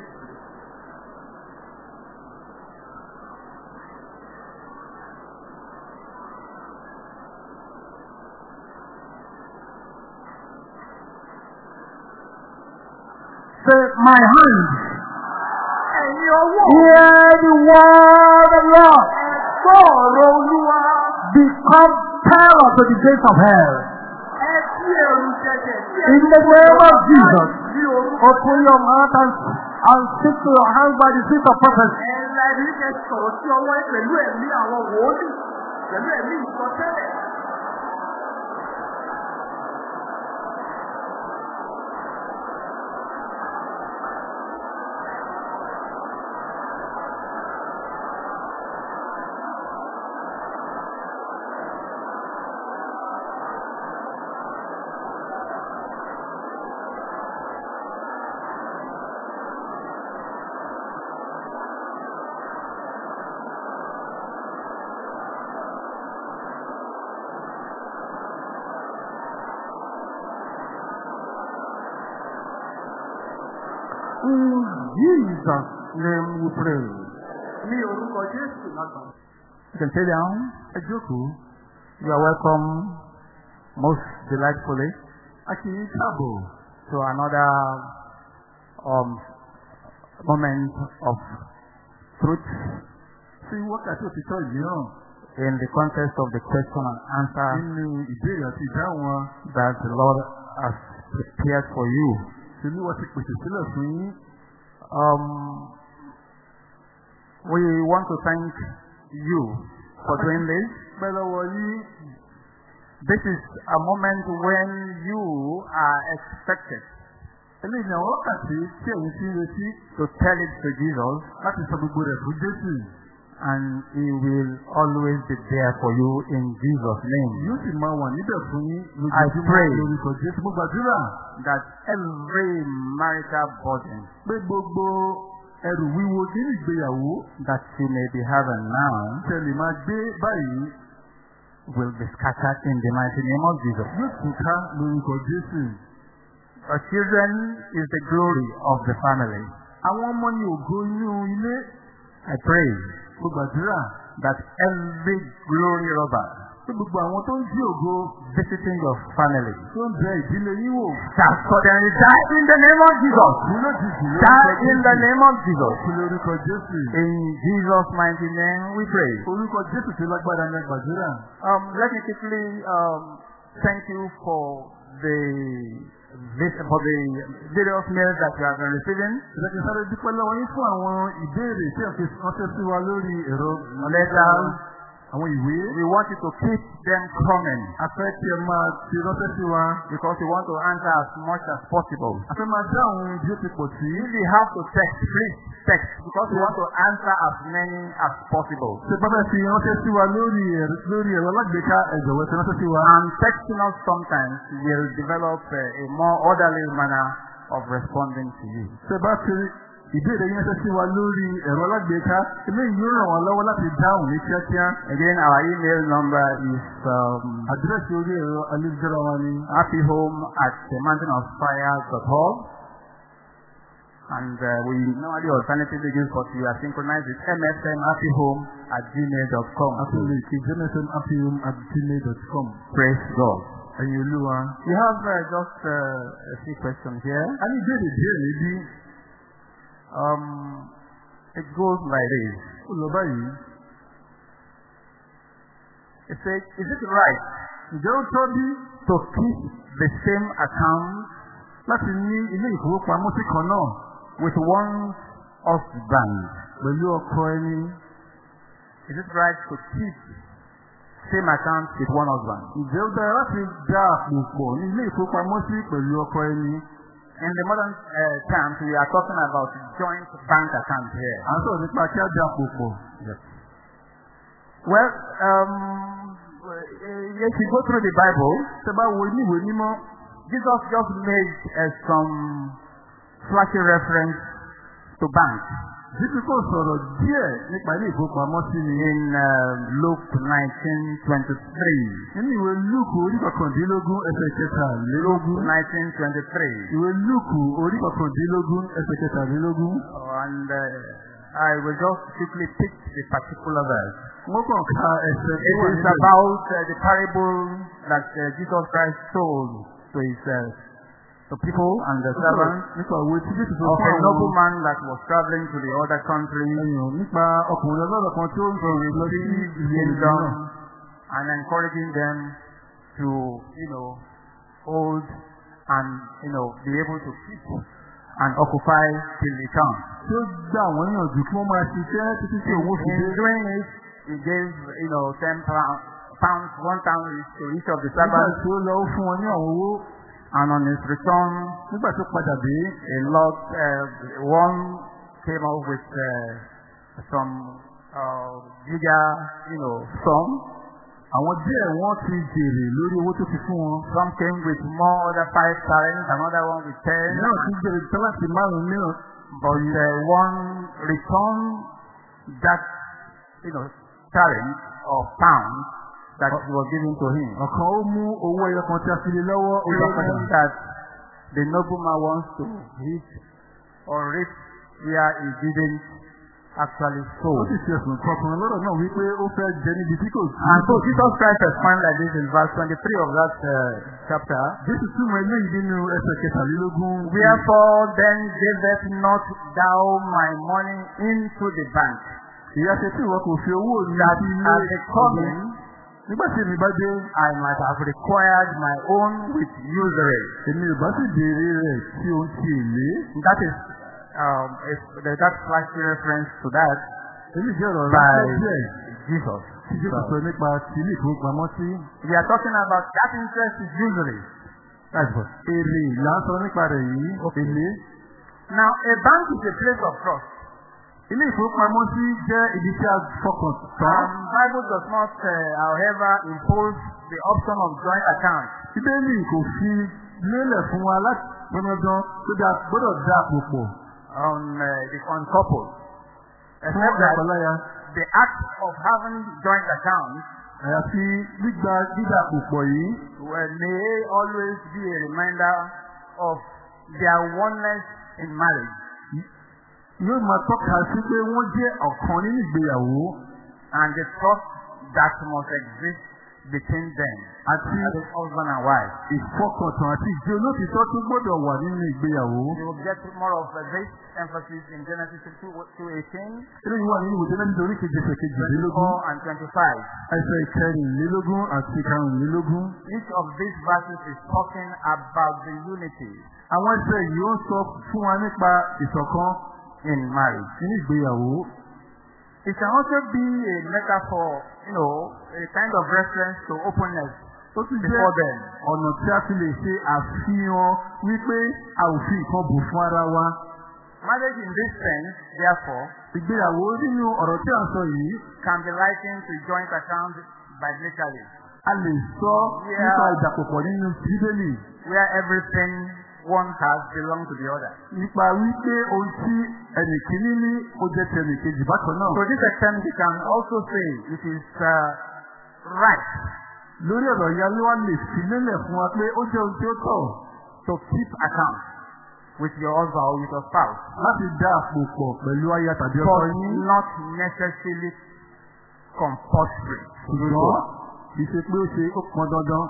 my ọwọ́ hear the word of olúwa. Become terror to the gates of hell. In the name of Jesus, open your mouth and, and speak to your hands by the spirit of prophecy. ẹ̀la sọ̀rọ̀ sí ọwọ́ pẹ̀lú ẹ̀mí àwọn wòólì pẹ̀lú ẹ̀mí ìsọtẹ́lẹ̀. Sit down. Ẹ jókòó. You are welcome most delightfully. A kì í káàbọ̀ to another um, moment of truth sí wákàtí òtítọ́ yìí hàn in the context of the question and answer nínú ìbéèrè àti ìdáhùn that the Lord has prepared for you. tí ní wọ́n ti pèsè sílẹ̀ fún yín. Um, we want to thank you for doing this. This is a moment when you are expected ni àwọn wákàtí tí ẹ̀yin ti retí to tell it to Jesus láti sọ gbogbo rẹ̀ fún Jésù. and he will always be there for you in Jesus' name. yóò sì máa wà níbẹ̀ fún yín I pray. lójoojúmọ́ lórúkọ Jésù. mo gbàdúrà That every marital burden pé gbogbo ẹrù wíwo nínú ìgbéyàwó that you may be having now tẹ lè máa gbé báyìí will be scattered in the mighty name of Jesus. yóò tún ká lórúkọ Jésù. Our children is the glory of the family. àwọn ọmọ ní ògo inú ilé I pray mo gbàdúrà that every glory robber pé gbogbo àwọn tó ń jí ògo visiting your family tó ń bẹ ìdílé yín wò. shall suddenly die in the name of Jesus. Ní lójijì Die in the name of Jesus. Kú lórúkọ Jésù. In Jesus' mighty name we pray. Orúkọ Jésù ti lágbára ní gbàdúrà. Um, let me quickly um, thank you for the this, for the various mails that you have been receiving. Ìjọba sáré dúpẹ́ lọ́wọ́ yín fún àwọn ìbéèrè tí ẹ fi ránṣẹ́ sí wa lórí ẹ̀rọ Letters. Àwọn ìwé. We want you to keep them coming A fẹ́ kí ẹ máa ti ránṣẹ́ sí wa. because we want to answer as much as possible. A fẹ́ máa dáhùn bí ó ti pọ̀ sí. If you have to text, please text because we want to answer as many as possible. Bá bẹ́ẹ̀ fi ránṣẹ́ sí wa lórí lórí ẹ̀rọ alágbèéká ẹ̀jọ̀wọ́ ti ránṣẹ́ sí wa. And texting us sometimes will develop a, a more orderly manner of responding to you. Ṣé bá fi ìbéèrè yín ránṣẹ́ sí wa lórí ẹ̀rọ alágbèéká eléyìí yóò ràn wá lọ́wọ́ láti dáhùn ní kíákíá. Again, our email number is um, Àdírẹ́sì orí ẹ̀rọ ayélujára wa ni happyhome at themountainofire.org. And uh, we normally alternatively use, but we are synchronized with msm happyhome at gmail.com. àtúnlẹ̀ kí jẹ́nẹ́sẹ̀m àfihàn at gmail dot com. Praise God. Ẹ̀yin olúwa. We have uh, just uh, a few questions here. A ní ìbéèrè díẹ̀ níbí. Um, it goes like this. He said, is it right Ǹjẹ́ ó tọ́ bí to keep the same account láti ní ilé ìfowópamọ́sí kan náà with one husband? pẹ̀lú ọkọ ẹni? Is it right to keep same account with one husband? Ǹjẹ́ ó dára láti dá àpò pọ̀ ní ilé ìfowópamọ́sí pẹ̀lú ọkọ ẹni? In the modern uh, terms, we are talking about joint bank account here. Sọ̀rọ̀ nípa kí á dá àpò pọ̀. Well, um, uh, if you go through the Bible, Jesus just made uh, some flashy reference to banks Jíjí kò sọ̀rọ̀ díẹ̀ nípa ilé ìfowópamọ́sí ni. in uh, Luke 19:23. Nínú ìwé Lúùkù orí kọkàndínlógún ẹsẹ̀ kẹtàlélógún. 19:23. Ìwé Lúùkù orí kọkàndínlógún ẹsẹ̀ kẹtàlélógún. And uh, I will just quickly pick the particular verse. Wọ́n kàn ka ẹsẹ̀ tó It wà is níbẹ̀. about uh, the parable that uh, Jesus Christ told to his uh, to people and the servants of a nobleman that was traveling to the other country. To receive wisdom and encouraging them to, you know, hold and, you know, be able to keep and occupy till òun fi In doing it, he gave, you know, ten pounds, pounds one pound each to each of the servants, and on his return, Nígbà tó padà dé, a lot, uh, one came out with uh, some uh, bigger, you know, sum. àwọn díẹ̀ wọ́n ti jèrè lórí owó tó fi fún wọn. Some came with more, other five talents, another one with ten. Náà tún jèrè láti márùn-ún mìíràn. But uh, one returned that, you know, talent or pound that was given to him. Ọ̀kan ó mú owó ẹyọ kan tí a fi lé lọ́wọ́ that the nobleman wants to hit or reap where he didn't actually sow. Ó sì fi ẹ̀sùn kan ọkùnrin lọ́rọ̀ náà wípé ó fẹ́ jẹ níbi tí kò sí. And so Jesus Christ explained like this in verse 23 of that uh, chapter. Jésù túmọ̀ eléyìí nínú ẹsẹ̀ kẹtàlélógún. Wherefore then giveth not thou my money into the bank, Ìyá ṣe tí ìwọ kò fi owó mi that sí at the coming Nígbà tí èmi bá dé, I might have required my own with usury. èmi ò bá sì béèrè rẹ̀ tí ohun ti èlé. That is, um, if, that flashy reference to that Èmi jẹ́ ọ̀rọ̀ díẹ̀ Jesus. tí Jésù sọ nípa ti ilé ìfowópamọ́sí. We are talking about that interest is usury. Èrè là ń sọ nípa rẹ̀ yìí. Èlé. Now, a bank is a place of trust. Ilé ìfowópamọ́sí jẹ́ ibi tí a fọkàn tán. Um, Bible does not, uh, however, impose the option of joint account. Bíbélì kò fi lélẹ̀ fún wa láti pẹ́mẹ́dán tó dá gbọ́dọ̀ dá àpò pọ̀. on uh, the on couples. Fún Except that the act of having joint accounts Àyàfi gbígba dídà àpò pọ̀ yìí. well, may always be a reminder of their oneness in marriage Yóò máa tọ́ka sí pé wọ́n jẹ́ ọ̀kan nínú ìgbéyàwó. and the trust that must exist between them Àti husband and wife. ìfọkàntàn àti ìjẹ́ olótìtọ́ tó gbọ́dọ̀ wà nínú ìgbéyàwó. You will get more of this emphasis in Genesis 2, 2:18, Eléyìí wà nínú ìwòsàn nítorí kejì ẹsẹ̀ kejìlélógún. 24, and 25. Ẹsẹ̀ ìkẹrìnlélógún àti ìkarùnlélógún. Each of these verses is talking about the unity Àwọn ẹsẹ̀ yìí ó sọ fún wa nípa ìṣọ̀kan in marriage. nínú ìgbéyàwó. It can also be a metaphor, you know, a kind of reference to openness Ó tún jẹ́ before them. ọ̀nà tí a fi lè ṣe àfihàn wípé a ò fi nǹkan bò fún ara wa. Marriage in this sense, therefore, Ìgbéyàwó nínú ọ̀rọ̀ tí a sọ yìí, can be likened to joint account biblically, a lè sọ nípa ìdàpọ̀pọ̀ nínú Bíbélì. where everything one has belongs to the other. Nípa wípé ohun tí ẹnìkíní ní ó jẹ́ ti ẹnìkejì bákan náà. To this extent, we can also say it is uh, right Lórí ọ̀rọ̀ ìyá ló wá lè fi lélẹ̀ fún wa pé ó jẹ́ ohun tí ó tọ̀ to keep account with your husband or with your spouse, láti dá àpò pọ̀ pẹ̀lú aya tàbí ọkọ but yín. not necessarily compulsory. Ṣùgbọ́n kì í ṣe pé ó ṣe ó pọn dandan.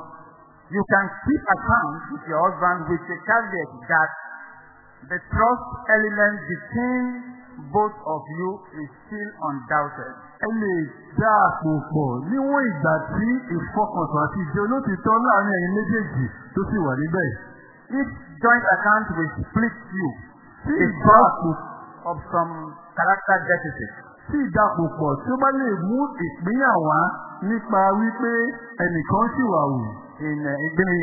You can keep account with your husband with the caveat that the trust element between both of you is still undoubted. ẹ lè dá àpò pọ̀ níwọ̀n ìgbà tí ìfọkàntán àti ìjẹ́ olótìtọ́ láàárín ẹ̀yin méjèèjì tó sì wà níbẹ̀. If joint account will split you tí because ìdáàpò of some character deficit, tí ìdáàpòpọ̀ tí ó bá lè mú ìpínyà wá nípa wípé ẹnìkan sì wà wù in uh,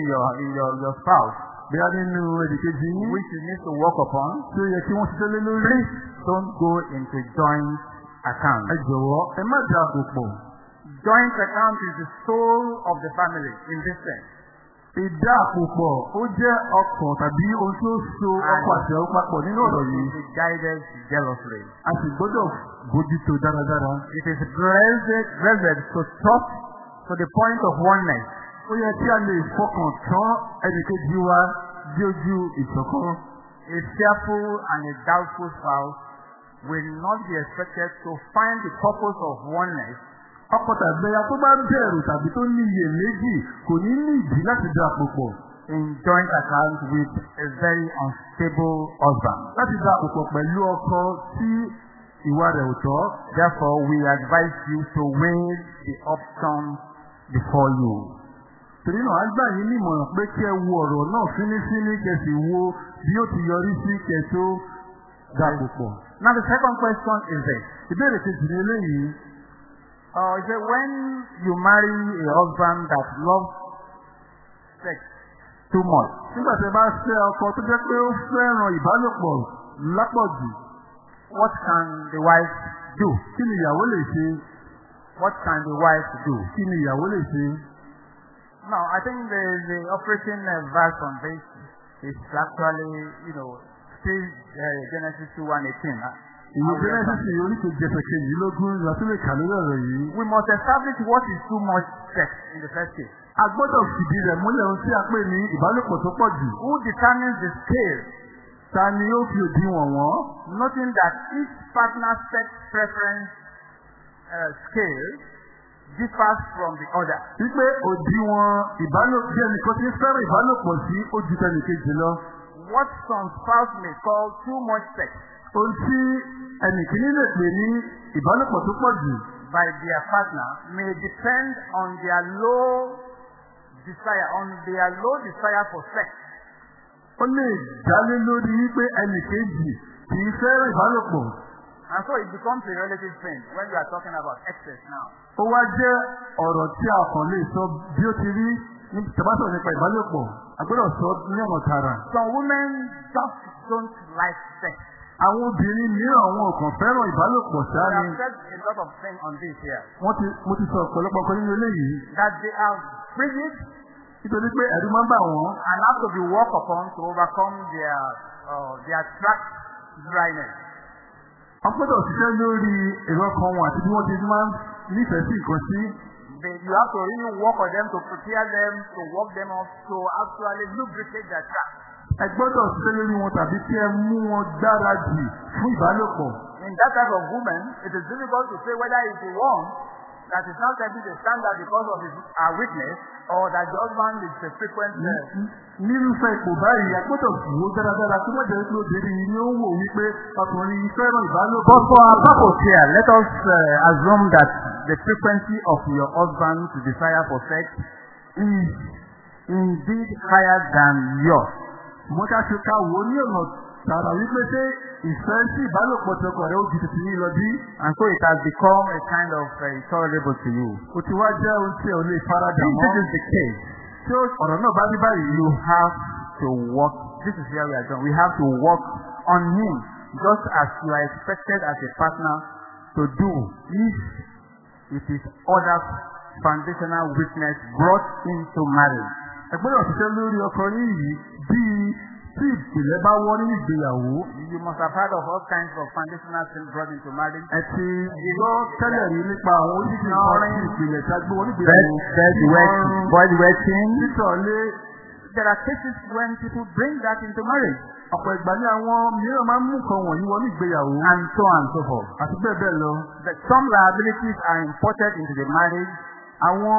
your in your your spouse, bóyá nínú ẹnìkejì yín which you need to work upon, tí ó yẹ kí wọ́n ṣiṣẹ́ lé lórí. please don't go into joint account. ẹ jọ̀wọ́ ẹ má. Joint account is the soul of the family in this sense. ìdá àpòpọ̀ ó jẹ́ ọkàn tàbí ohun tí ó so ọkọ̀ àti ọ̀hún papọ̀ nínú ọ̀rọ̀ yìí. It is guided jealously. a sì gbọ́dọ̀ bójútó dáradára. It is blessed, blessed to talk to the point of oneness. Ó yẹ kí a lè fọkàn tán ẹnìkejì wa ojú ìṣọ̀kan. A fearful and a doubtful spouse will not be expected to find the purpose of oneness ọkọ tàbí ẹya tó bá bẹ̀rù tàbí tó ní iyèméjì kò ní ní ìdí láti dá àpòpọ̀ in joint account with a very unstable husband. láti dá àpòpọ̀ pẹ̀lú ọkọ tí ìwà rẹ̀ ò tọ́. Therefore, we advise you to weigh the options before you. Torí náà á gbà yín nímọ̀ràn pé kí ẹ wo ọ̀rọ̀ náà fínífíní kẹsì wo bí ó ti yọrí sí kẹtó dá àpòpọ̀. Now, the second question is this. ìbéèrè kejì ní eléyìí Uh, it when you marry a husband that loves sex too much, nígbà tí ẹ bá fẹ́ ọkọ tó jẹ́ pé ó fẹ́ràn ìbálòpọ̀ lápọ̀jù what can the wife do? kí ni ìyàwó lè ṣe What can the wife do? kí ni ìyàwó lè ṣe. Now, I think the, the operating uh, verse on this is actually, you know, still uh, Genesis 2 1 18. Uh, ìwé jẹ́nẹ́sìsì oríkèjì ẹsẹ̀ kejìlélógún ìlọsílẹ̀ kàlórí ọ̀rọ̀ yìí. we must establish what is too much sex in the first case. a gbọ́dọ̀ fìdí rẹ̀ múlẹ̀ ohun tí a pè ní ìbálòpọ̀ tó pọ̀ jù. Who determines the scale? ta ni ó fi òdiwọ̀n wọ́n. Noting that each partner's sex preference uh, scale differs from the other. wípé òdiwọ̀n ìbálòpọ̀ bí ẹnìkan ti ń fẹ́ràn ìbálòpọ̀ sí ju tẹnìkejì lọ. What some spouse may call too much sex ohun tí ẹnìkíní lè pè ní ìbálòpọ̀ tó pọ̀ jù. by their partner may depend on their low desire, on their low desire for sex. ó lè dálé lórí wípé ẹnìkejì kì í fẹ́ràn ìbálòpọ̀. And so it becomes a relative thing when we are talking about excess now. ó wá jẹ́ ọ̀rọ̀ tí a kàn lè sọ bí ó ti rí ní tẹ̀bátọ̀ nípa ìbálòpọ̀ a gbọ́dọ̀ sọ ní ọ̀nà tààrà. Some women just don't like sex. àwọn obìnrin mìíràn wọn ò kàn fẹ́ràn ìbálòpọ̀ sáà have ni said a lot of things on this here. wọ́n ti mo ti sọ ọ̀pọ̀lọpọ̀ kan nínú eléyìí That they are frigid nítorí pé ẹ̀rú máa ń bà wọ́n and have to be worked upon to overcome their uh, their track dryness. Wọ́n gbọ́dọ̀ ṣiṣẹ́ lórí èrò ọkàn wọn àti bí wọ́n ti máa ń nífẹ̀ẹ́ sí nǹkan sí. You have to really work on them to prepare them, to work them up, to actually lubricate their track. ẹ gbọ́dọ̀ ṣiṣẹ́ lórí wọn tàbí kí ẹ mú wọn gbáradì fún ìbálòpọ̀. In that type of woman, it is difficult to say whether it's the one that is not able to stand out because of his uh, weakness or that the husband is a frequent uh, nírúfẹ́ ipò báyìí a gbọ́dọ̀ wò dáradára kí wọ́n jẹ́ pé obìnrin ni ó wò wípé ọkùnrin fẹ́ràn ìbálòpọ̀. But for our purpose here, let us uh, assume that the frequency of your husband's desire for sex is indeed higher than yours. mo ká ó ní ọ̀nà tààrà wípé ṣé ìfẹ́ sí ìbálòpọ̀ tí ọkọ rẹ̀ ó ju tètè ní lọ bí. And so it has become a kind of uh, intolerable to you. ó ti wá jẹ́ ohun tí ò lè faradà If mọ́. this is the case, tí ó- ọ̀rọ̀ náà bá rí báyìí you have to work. This is where we are going. We have to work on him just as you are expected as a partner to do if it is other foundational weakness brought into marriage. ẹ gbọ́dọ̀ ṣiṣẹ́ lórí ọkọ yín yìí bíi tí ìpìlẹ̀ bá wọ́ nínú ìgbéyàwó. You must have heard of all kinds of foundational things brought into marriage. ẹ ti gbọ́ tẹ́lẹ̀ rí nípa àwọn nǹkan tí ìpìlẹ̀ gbé wọn Bed, bed wet, body wetting. títọ̀ lé There are cases when people bring that into marriage ọ̀pọ̀ ìgbà ní àwọn mìíràn máa ń mú nǹkan wọ̀nyí wọ ní ìgbéyàwó. and so and so forth. àti bẹ́ẹ̀ bẹ́ẹ̀ lọ. Some liabilities are imported into the marriage àwọn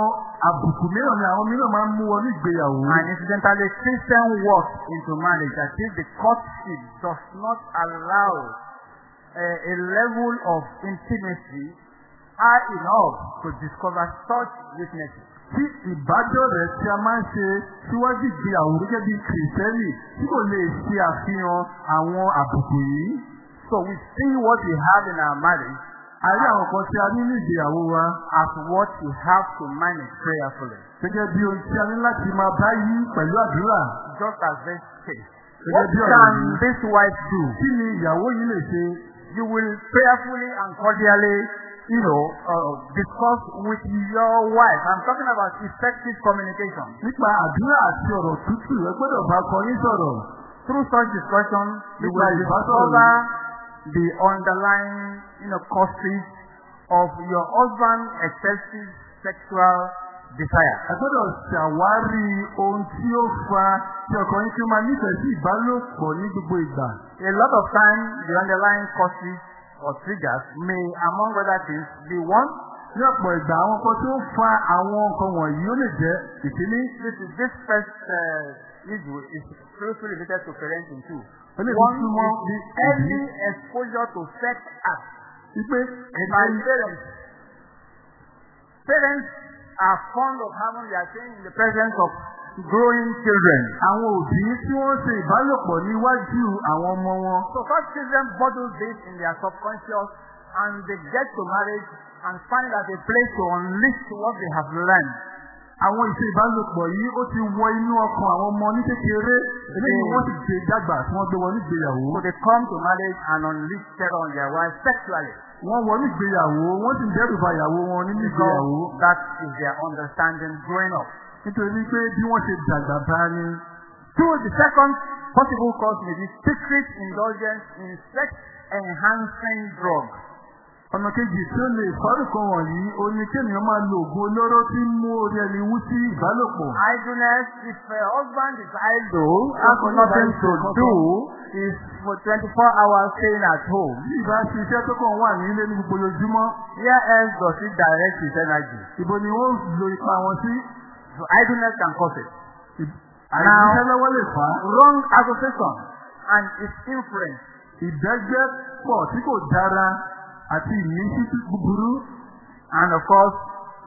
àbùkù mìíràn ni àwọn mìíràn máa ń mú wọ ní ìgbéyàwó. and incidentally Christian work into marriage that is the courtship does not allow a, a level of intimacy high enough to discover such weaknesses. tí ìbádọ́rẹ̀ tí a máa ń ṣe síwájú ìgbéyàwó gẹ́gẹ́ bí kìrìsìtẹ́nì tí kò lè ṣe àfihàn àwọn àbùkù yìí. So we see what we have in our marriage a rí àwọn kan tí a ní ní ìgbéyàwó wa as what we have to manage prayerfully. gẹ́gẹ́ bí ohun tí a ní láti máa bá yí pẹ̀lú àdúrà. Just as this case. What can this wife do? kí ni ìyàwó yìí lè ṣe? You will prayerfully and cordially, you know, uh, discuss with your wife. I'm talking about effective communication. nípa àdúrà àti ọ̀rọ̀ tútù ẹ gbọ́dọ̀ bá ọkọ yín sọ̀rọ̀. Through such discussion, you will discover the underlying, you know, causes of your husband's excessive sexual desire. ẹ gbọ́dọ̀ ṣàwárí ohun tí ó fa tí ọkọ yín tí ó máa nífẹ̀ẹ́ sí ìbálòpọ̀ ní gbogbo ìgbà. A lot of times, the underlying causes or triggers may, among other things, be one, ní ọ̀pọ̀ ìgbà àwọn kan tí ó fa àwọn nǹkan wọ̀nyí ó lè jẹ́ ìkíní. this is this first uh, issue is closely related to parenting too. One is bí early exposure to sex acts wípé by parents. Parents are fond of having their thing in the presence of growing children. àwọn òbí tí wọ́n ṣe ìbálòpọ̀ níwájú àwọn ọmọ wọn. So such children bottle this in their subconscious and they get to marriage and find as a place to unleash what they have learned. àwọn ìṣe ìbálòpọ̀ yìí ó ti wọ inú ọkàn àwọn ọmọ ní kékeré eléyìí wọ́n sì gbé dàgbà tí wọ́n gbé wọn nígbéyàwó. So they come to marriage and unleash terror on their wives sexually. wọ́n wọ nígbéyàwó wọ́n sì ń dẹ́rù ba ìyàwó wọn nínú ìgbéyàwó. Because that is their understanding growing up. nítorí pé bí wọ́n ṣe dàgbà bá ní. Two, the second possible cause may be secret indulgence in sex enhancing drugs. Ọ̀nà kejì tí ó lè fárúkọ wọ̀nyí ó ní kéèyàn máa lo oògùn olóró tí ń mú orí ẹni wú sí ìbálòpọ̀. Idleness, if a husband is idle, has nothing to do, is for 24 hours staying at home. bí ìbá ṣe iṣẹ́ tó kàn wà ní ilé ní gbogbo ojoojúmọ́ Where else does he direct his energy? ibo ni wọ́n lo ipa wọn sí. So idleness can cause it. àìsíṣẹ́ lọ́wọ́ lè fà á. Wrong association and its influence. ìdẹ́gbẹ́ pọ̀ tí kò dára àti ìmísí búburú. And of course,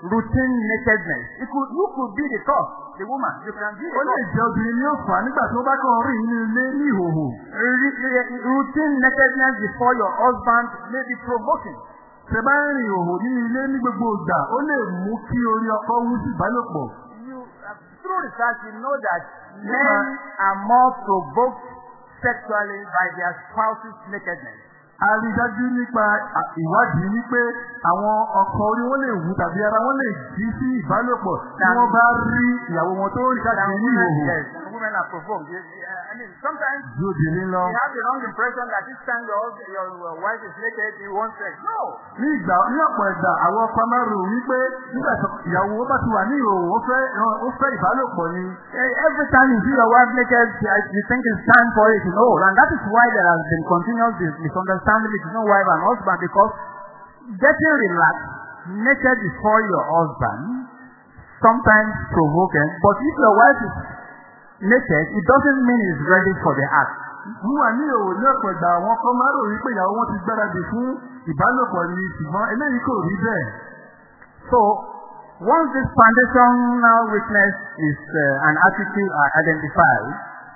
routine nakedness. It could, you could be the cause, the woman. You can be the ó lè jẹ́ obìnrin ní òfà nígbà wọ́n bá kàn rí inú ilé ní ìhòhò. Routine nakedness before your husband may be provoking. Ṣé bá ń rìn ìhòhò ní ilé ní gbogbo ìgbà ó lè mú kí orí ọkọ wú sí ìbálòpọ̀. You, uh, through research, you know that men are more provoked sexually by their spouse's nakedness. A rí dájú nípa ìwádìí wípé àwọn ọkọ orí wọn lè wú tàbí ara wọn lè jí sí ìbálòpọ̀. Tí wọ́n bá rí ìyàwó wọn tó Than káàkiri ní You- you- mean, sometimes lọ. you have the wrong impression that each time your, your wife is naked, you want sex. No. Ní ìgbà ní ọ̀pọ̀ ìgbà àwọn ọkọ máa rò wípé nígbà ìyàwó bá ti wà ní ìhòhò ó fẹ́ ó fẹ́ ìbálòpọ̀ ni. Eh, Every time you see your wife naked, uh, you think it's time for it. No, and that is why there has been continuous mis- misunderstanding between wife and husband because getting relaxed naked before your husband sometimes provoking, but if your wife is naked, it doesn't mean he's ready for the act. Wíwà ní ìhòhò ní ọ̀pọ̀ ìgbà àwọn ọkọ máa rò wípé ìyàwó wọn ti gbáradì fún ìbálòpọ̀ ni ṣùgbọ́n eléyìí kò rí bẹ́ẹ̀. So, once this foundational weakness is uh, an attitude uh, identified,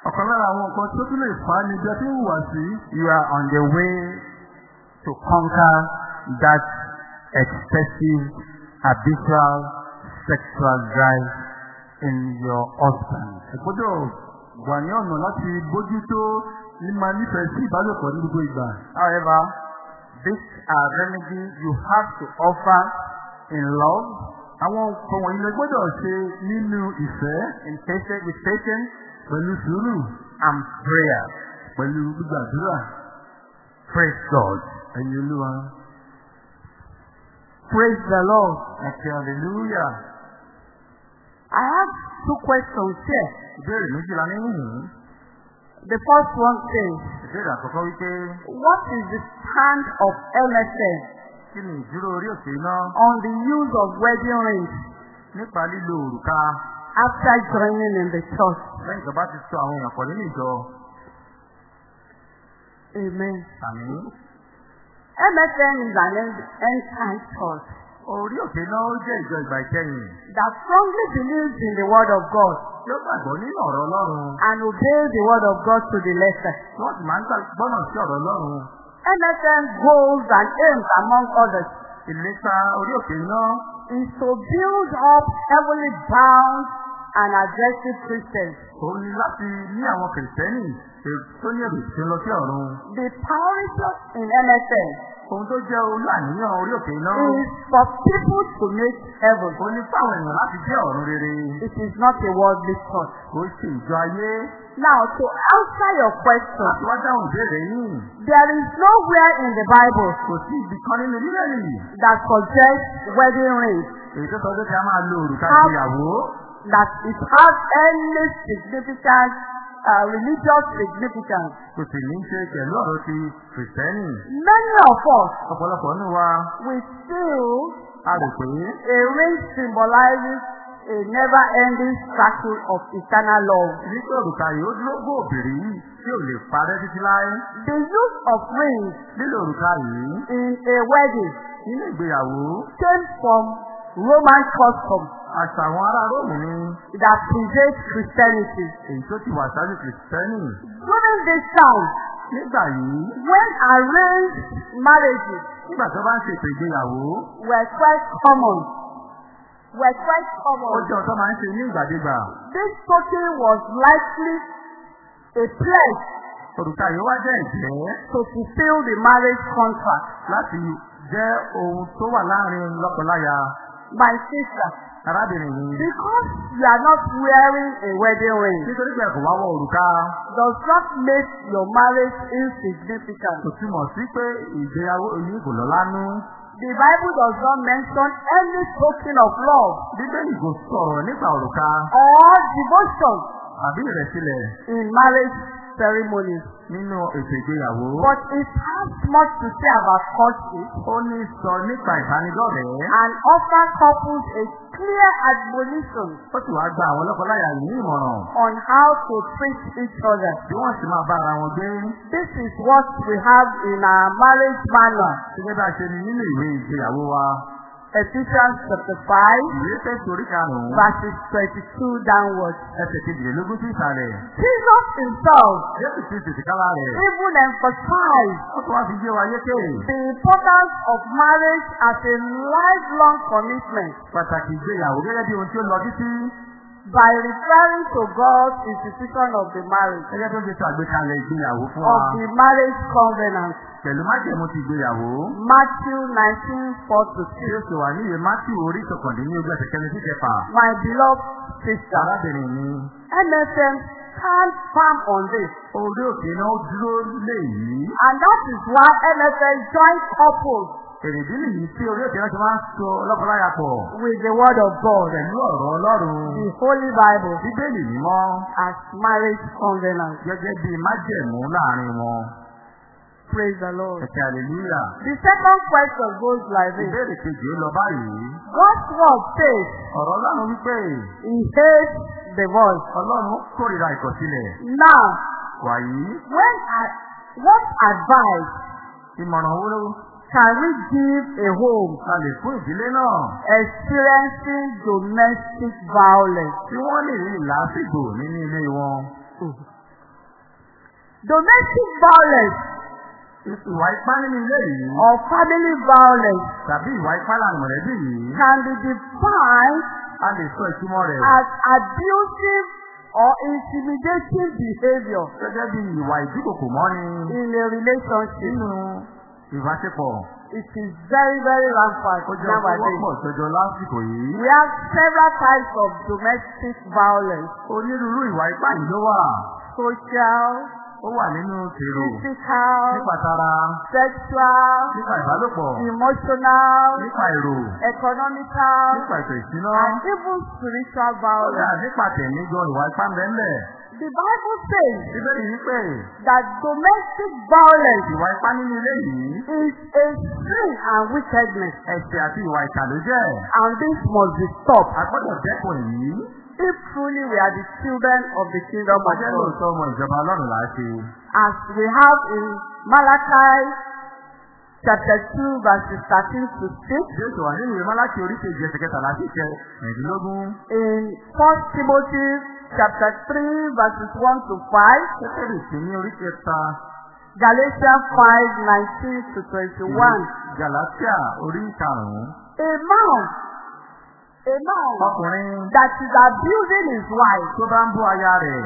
Ọ̀kan lára àwọn nǹkan tó tún lè fà á bí a ti ń hùwà sí. you are on the way to conquer that excessive habitual sexual drive in your husband. Ẹ gbọ́dọ̀ wà ní ọ̀nà láti bójútó máa nífẹ̀ẹ́ sí ìbálòpọ̀ ní gbogbo ìgbà. However, this are remedy you have to offer in love, Àwọn nǹkan wọ̀nyí lè gbọ́dọ̀ ṣe nínú ìfẹ́ in patience, with patience pẹ̀lú sùúrù and prayer. pẹ̀lú gbígbàdúrà Praise God. ẹ̀yin olúwa. Praise the Lord. Ẹ̀kẹ́ hallelujah. I have two questions here. Ìbéèrè méjìlá nínú yìí. The first one says, Ìbéèrè àkọ́kọ́ wípé What is the stand of LSS kí ni ìdúró orí òkè iná on the use of wedding rings nípa lílo òrùka after joining in the church? lẹ́yìn tó bá ti sọ àwọn èèyàn pọ̀ nínú ìjọ Amen. àmì. MSN is an end, end time church Orí òkè náà ó jẹ́ ìjọ ìgbà ìkẹyìn. that strongly believes in the word of God Tí ó gbàgbọ́ nínú ọ̀rọ̀ Ọlọ́run. and obeys the word of God to the letter. Wọ́n sì máa ń gbọ́nà sí ọ̀rọ̀ Ọlọ́run. MSN goals and aims among others Ìlépa orí òkè náà is to build up heavily bound and aggressive Christians. òun ni láti ní àwọn kìrìsìtẹ́nì tó ní èrò tí ń lọ sí ọ̀run. The priority in MSN Ohun tó jẹ́ olú àníyàn orí òkè náà. is for people to make heaven. Ó ní fáwọn èèyàn láti jẹ́ ọ̀run rere. It is not a worldly thought. Kò ṣe ìjọ ayé. Now, to answer your question, there is nowhere in the Bible sí that suggests wedding rings Èyí tó sọ pé kí a máa lo òrùka ìgbéyàwó. That it has any significant uh, religious significance. Kò sì ní ṣe pẹ̀lú ọ̀rọ̀ ti kìrìsìtẹ́nì. Many of us Ọ̀pọ̀lọpọ̀ nínú wa we feel a rò pé a ring symbolizes a never-ending cycle of eternal love. nígbà òrùka dúró bó òbèrè yìí tí ò lè parẹ́ títí láé. The use of rings Lílo òrùka yìí in a wedding nínú ìgbéyàwó came from Roman custom àṣà àwọn ará Róòmù ni that predates Christianity. èyí tó ti wà ṣáájú kìrìsìtẹ́nì. During this time, Nígbà yìí, when arranged marriages nígbà tó bá ń ṣètò ìgbéyàwó, were quite common, were quite ó common, jẹ́ ọ̀tọ́ máa ń ṣe ní ìgbàdégbà. this token was likely a pledge Òrùka yìí wá jẹ́ ìjẹ́ to fulfill the marriage contract. láti jẹ́ ohun tó wà láàárín lọ́kọláya My sister, arábìnrin yìí. because you are not wearing a wedding ring, Nítorí pé ẹ̀kọ́ wá wọ òrùka, does not make your marriage insignificant. kò túmọ̀ sí pé ìgbéyàwó yìí kò lọ́lá nú. The Bible does not mention any token of love. Bíbélì kò sọ̀rọ̀ nípa òrùka. Or devotion àbí ìrẹ̀sílẹ̀. in marriage ceremonies. nínú ètò ìgbéyàwó. But it has much to say about courtship Ó ní sọ nípa ìbánidọ́rẹ̀ẹ́. and offer couples a clear admonition Ó sì wá gba àwọn lọ́kọláya ní ìmọ̀ràn on how to treat each other. bí wọ́n sì máa bá ara wọn gbé. This is what we have in our marriage manual. Gẹ́gẹ́ bá a ṣe ní nínú ìwé ìgbéyàwó wa. Ephesians chapter 5, Ìwé tẹ̀sí orí karùn-ún. verses 22 downwards. Ẹsẹ̀ kejìlélógún sí ìsàlẹ̀. Jesus himself Jésù ti tètè kálá rẹ̀. even emphasized Ó tún wá fi yé wa yékè. the importance of marriage as a lifelong commitment Pàtàkì ìgbéyàwó gẹ́gẹ́ bí ohun tí ó lọ títí. By referring to God's institution of the marriage, Gẹ́gẹ́ bí ó ṣe ṣàgbékalẹ̀ ìgbéyàwó fún of wa. the marriage covenant. Pẹ̀lú májẹ̀mú ti ìgbéyàwó. Matthew 19, 4 to Tí 6. ó ṣe wà ní ìwé Mátíù orí ìkọkàndínlógún ẹsẹ̀ kẹrin sí kẹfà. My beloved sister, Arábìnrin mi. MSM stand firm on this. Orí òkè náà dúró lé yìí. And that is why MSM join couples Èrèdí nìyí tí orí òkè náà ti máa ń so lọ́kọláya pọ̀. with the word of God, Pẹ̀lú ọ̀rọ̀ Ọlọ́run. the Holy Bible, Bíbélì mímọ́ as marriage covenant. gẹ́gẹ́ bí májẹ̀mú láàárín wọn. Praise the Lord. Ẹ̀kẹ́ àlèlúyà. The second question goes like this. Ìbéèrè kejì lọ báyìí. God's word says Ọ̀rọ̀ Ọlọ́run wípé he hates the voice. Ọlọ́run kórìíra ìkọ̀sílẹ̀. Now, Wàyí, when I, what advice ìmọ̀ràn wo can we give a home? La lè fún ìdílé náà. Experiencing domestic violence? tí wọ́n lè rí ìlàásìgbò nínú ilé wọn? Domestic violence. Ìwà ipá nínú ilé yìí. Or family violence. Tàbí ìwà ipá láàárín mọ̀lẹ́bí yìí. Can be defined a lè sọ ìtumọ̀ rẹ̀. as abusive or intimidating behavior. Gẹ́gẹ́ bí ìwà ìdúkòkò mọ́ni in a relationship. nínú ìbáṣepọ̀. It is very, very rampant Ó jẹ́ nowadays. wọ́pọ̀ jọjọ lásìkò yìí. We have several types of domestic violence. Onírúurú ìwà ipá yìí ló wà. Social, Ó wà nínú tèrò, physical, nípa tara, sexual, nípa ìbálòpọ̀, emotional, nípa èrò, economical, nípa ètò ìṣúná. and even spiritual Ó dà violence. nípa tẹ̀mí gan ìwà ipá ń bẹ́ẹ̀ The Bible says Bíbélì yìí pé that domestic violence ìwà ipá nínú ilé yìí is a sin and wickedness, ẹ̀ṣẹ̀ àti ìwà ìkà ló jẹ́. and this must be stopped A gbọ́dọ̀ dẹ́kun èyí. if truly we are the children of the kingdom of Ọjọ́ God. lóòótọ́ ọmọ ìjọba ọlọ́run là á ṣe. As we have in Malachi chapter 2, verses 13 to 6. Jésù wà nínú ìwé Málákì orí kejì ẹsẹ̀ kẹtàlá sí ìkẹ ẹ̀ẹ́dínlógún. In 1 Timothy chapter 3, verses 1 to 5. Pétérì sí ní orí kẹta. Galatians 5, 19 to 21. Gàlátíà orí karùn-ún. A man, a man Ọkùnrin that is abusing his wife, tó bá ń bú aya rẹ̀,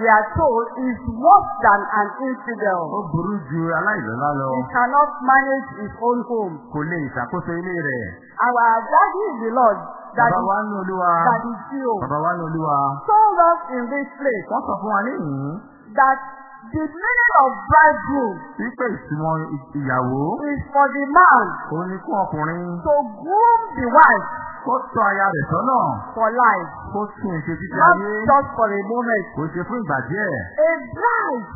we are told, is worse than an ó infidel. burú ju aláìlọ́lá lọ. He cannot manage his own home. Kò lè ṣàkóso ilé rẹ̀. Our daddy in the Lord, that Bàbá is, wa ní Olúwa. that is you, Bàbá wa ní Olúwa. told us in this place Wọ́n sọ fún wa níhìn-ín that the meaning of bridegroom wípé ìtumọ̀ ì- ìyàwó is for the man òun ni fún ọkùnrin to groom the wife kó tọ́ aya rẹ̀ sọ́nà. For life, kó tún ìṣe títí not ayé. just for a moment. kò ṣe fún ìgbà díẹ̀. A bride,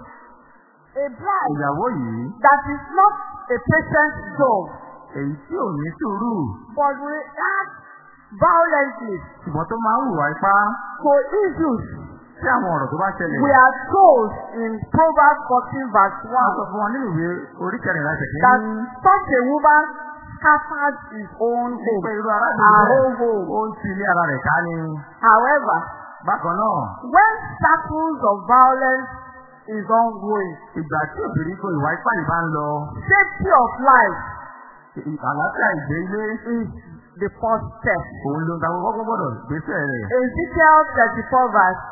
a bride. Ìyàwó yìí. That is not a patient dog, èyí tí ò ní sùúrù. But reacts violently. Ṣùgbọ́n tó máa ń hùwà ipá. To issues. sí àwọn ọ̀rọ̀ tó bá ṣẹlẹ̀. We are told in Proverbs 14 verse Wọ́n sọ 1 fún wọn nínú ìwé orí kẹrìnlá ṣẹ̀kẹ́ that such a woman scatters his own home, irú arábìnrin own home. ó ń ti ilé ara rẹ̀ ká ní. However, Bákan náà, when circles of violence is ongoing, ìgbà tí òbí kò ìwà ipá yìí bá ń lọ, safety of life àlàáfíà is the first step. òun ló ń ta gbogbo gbọ́dọ̀ gbèsè rẹ̀. Ezekiel 34 verse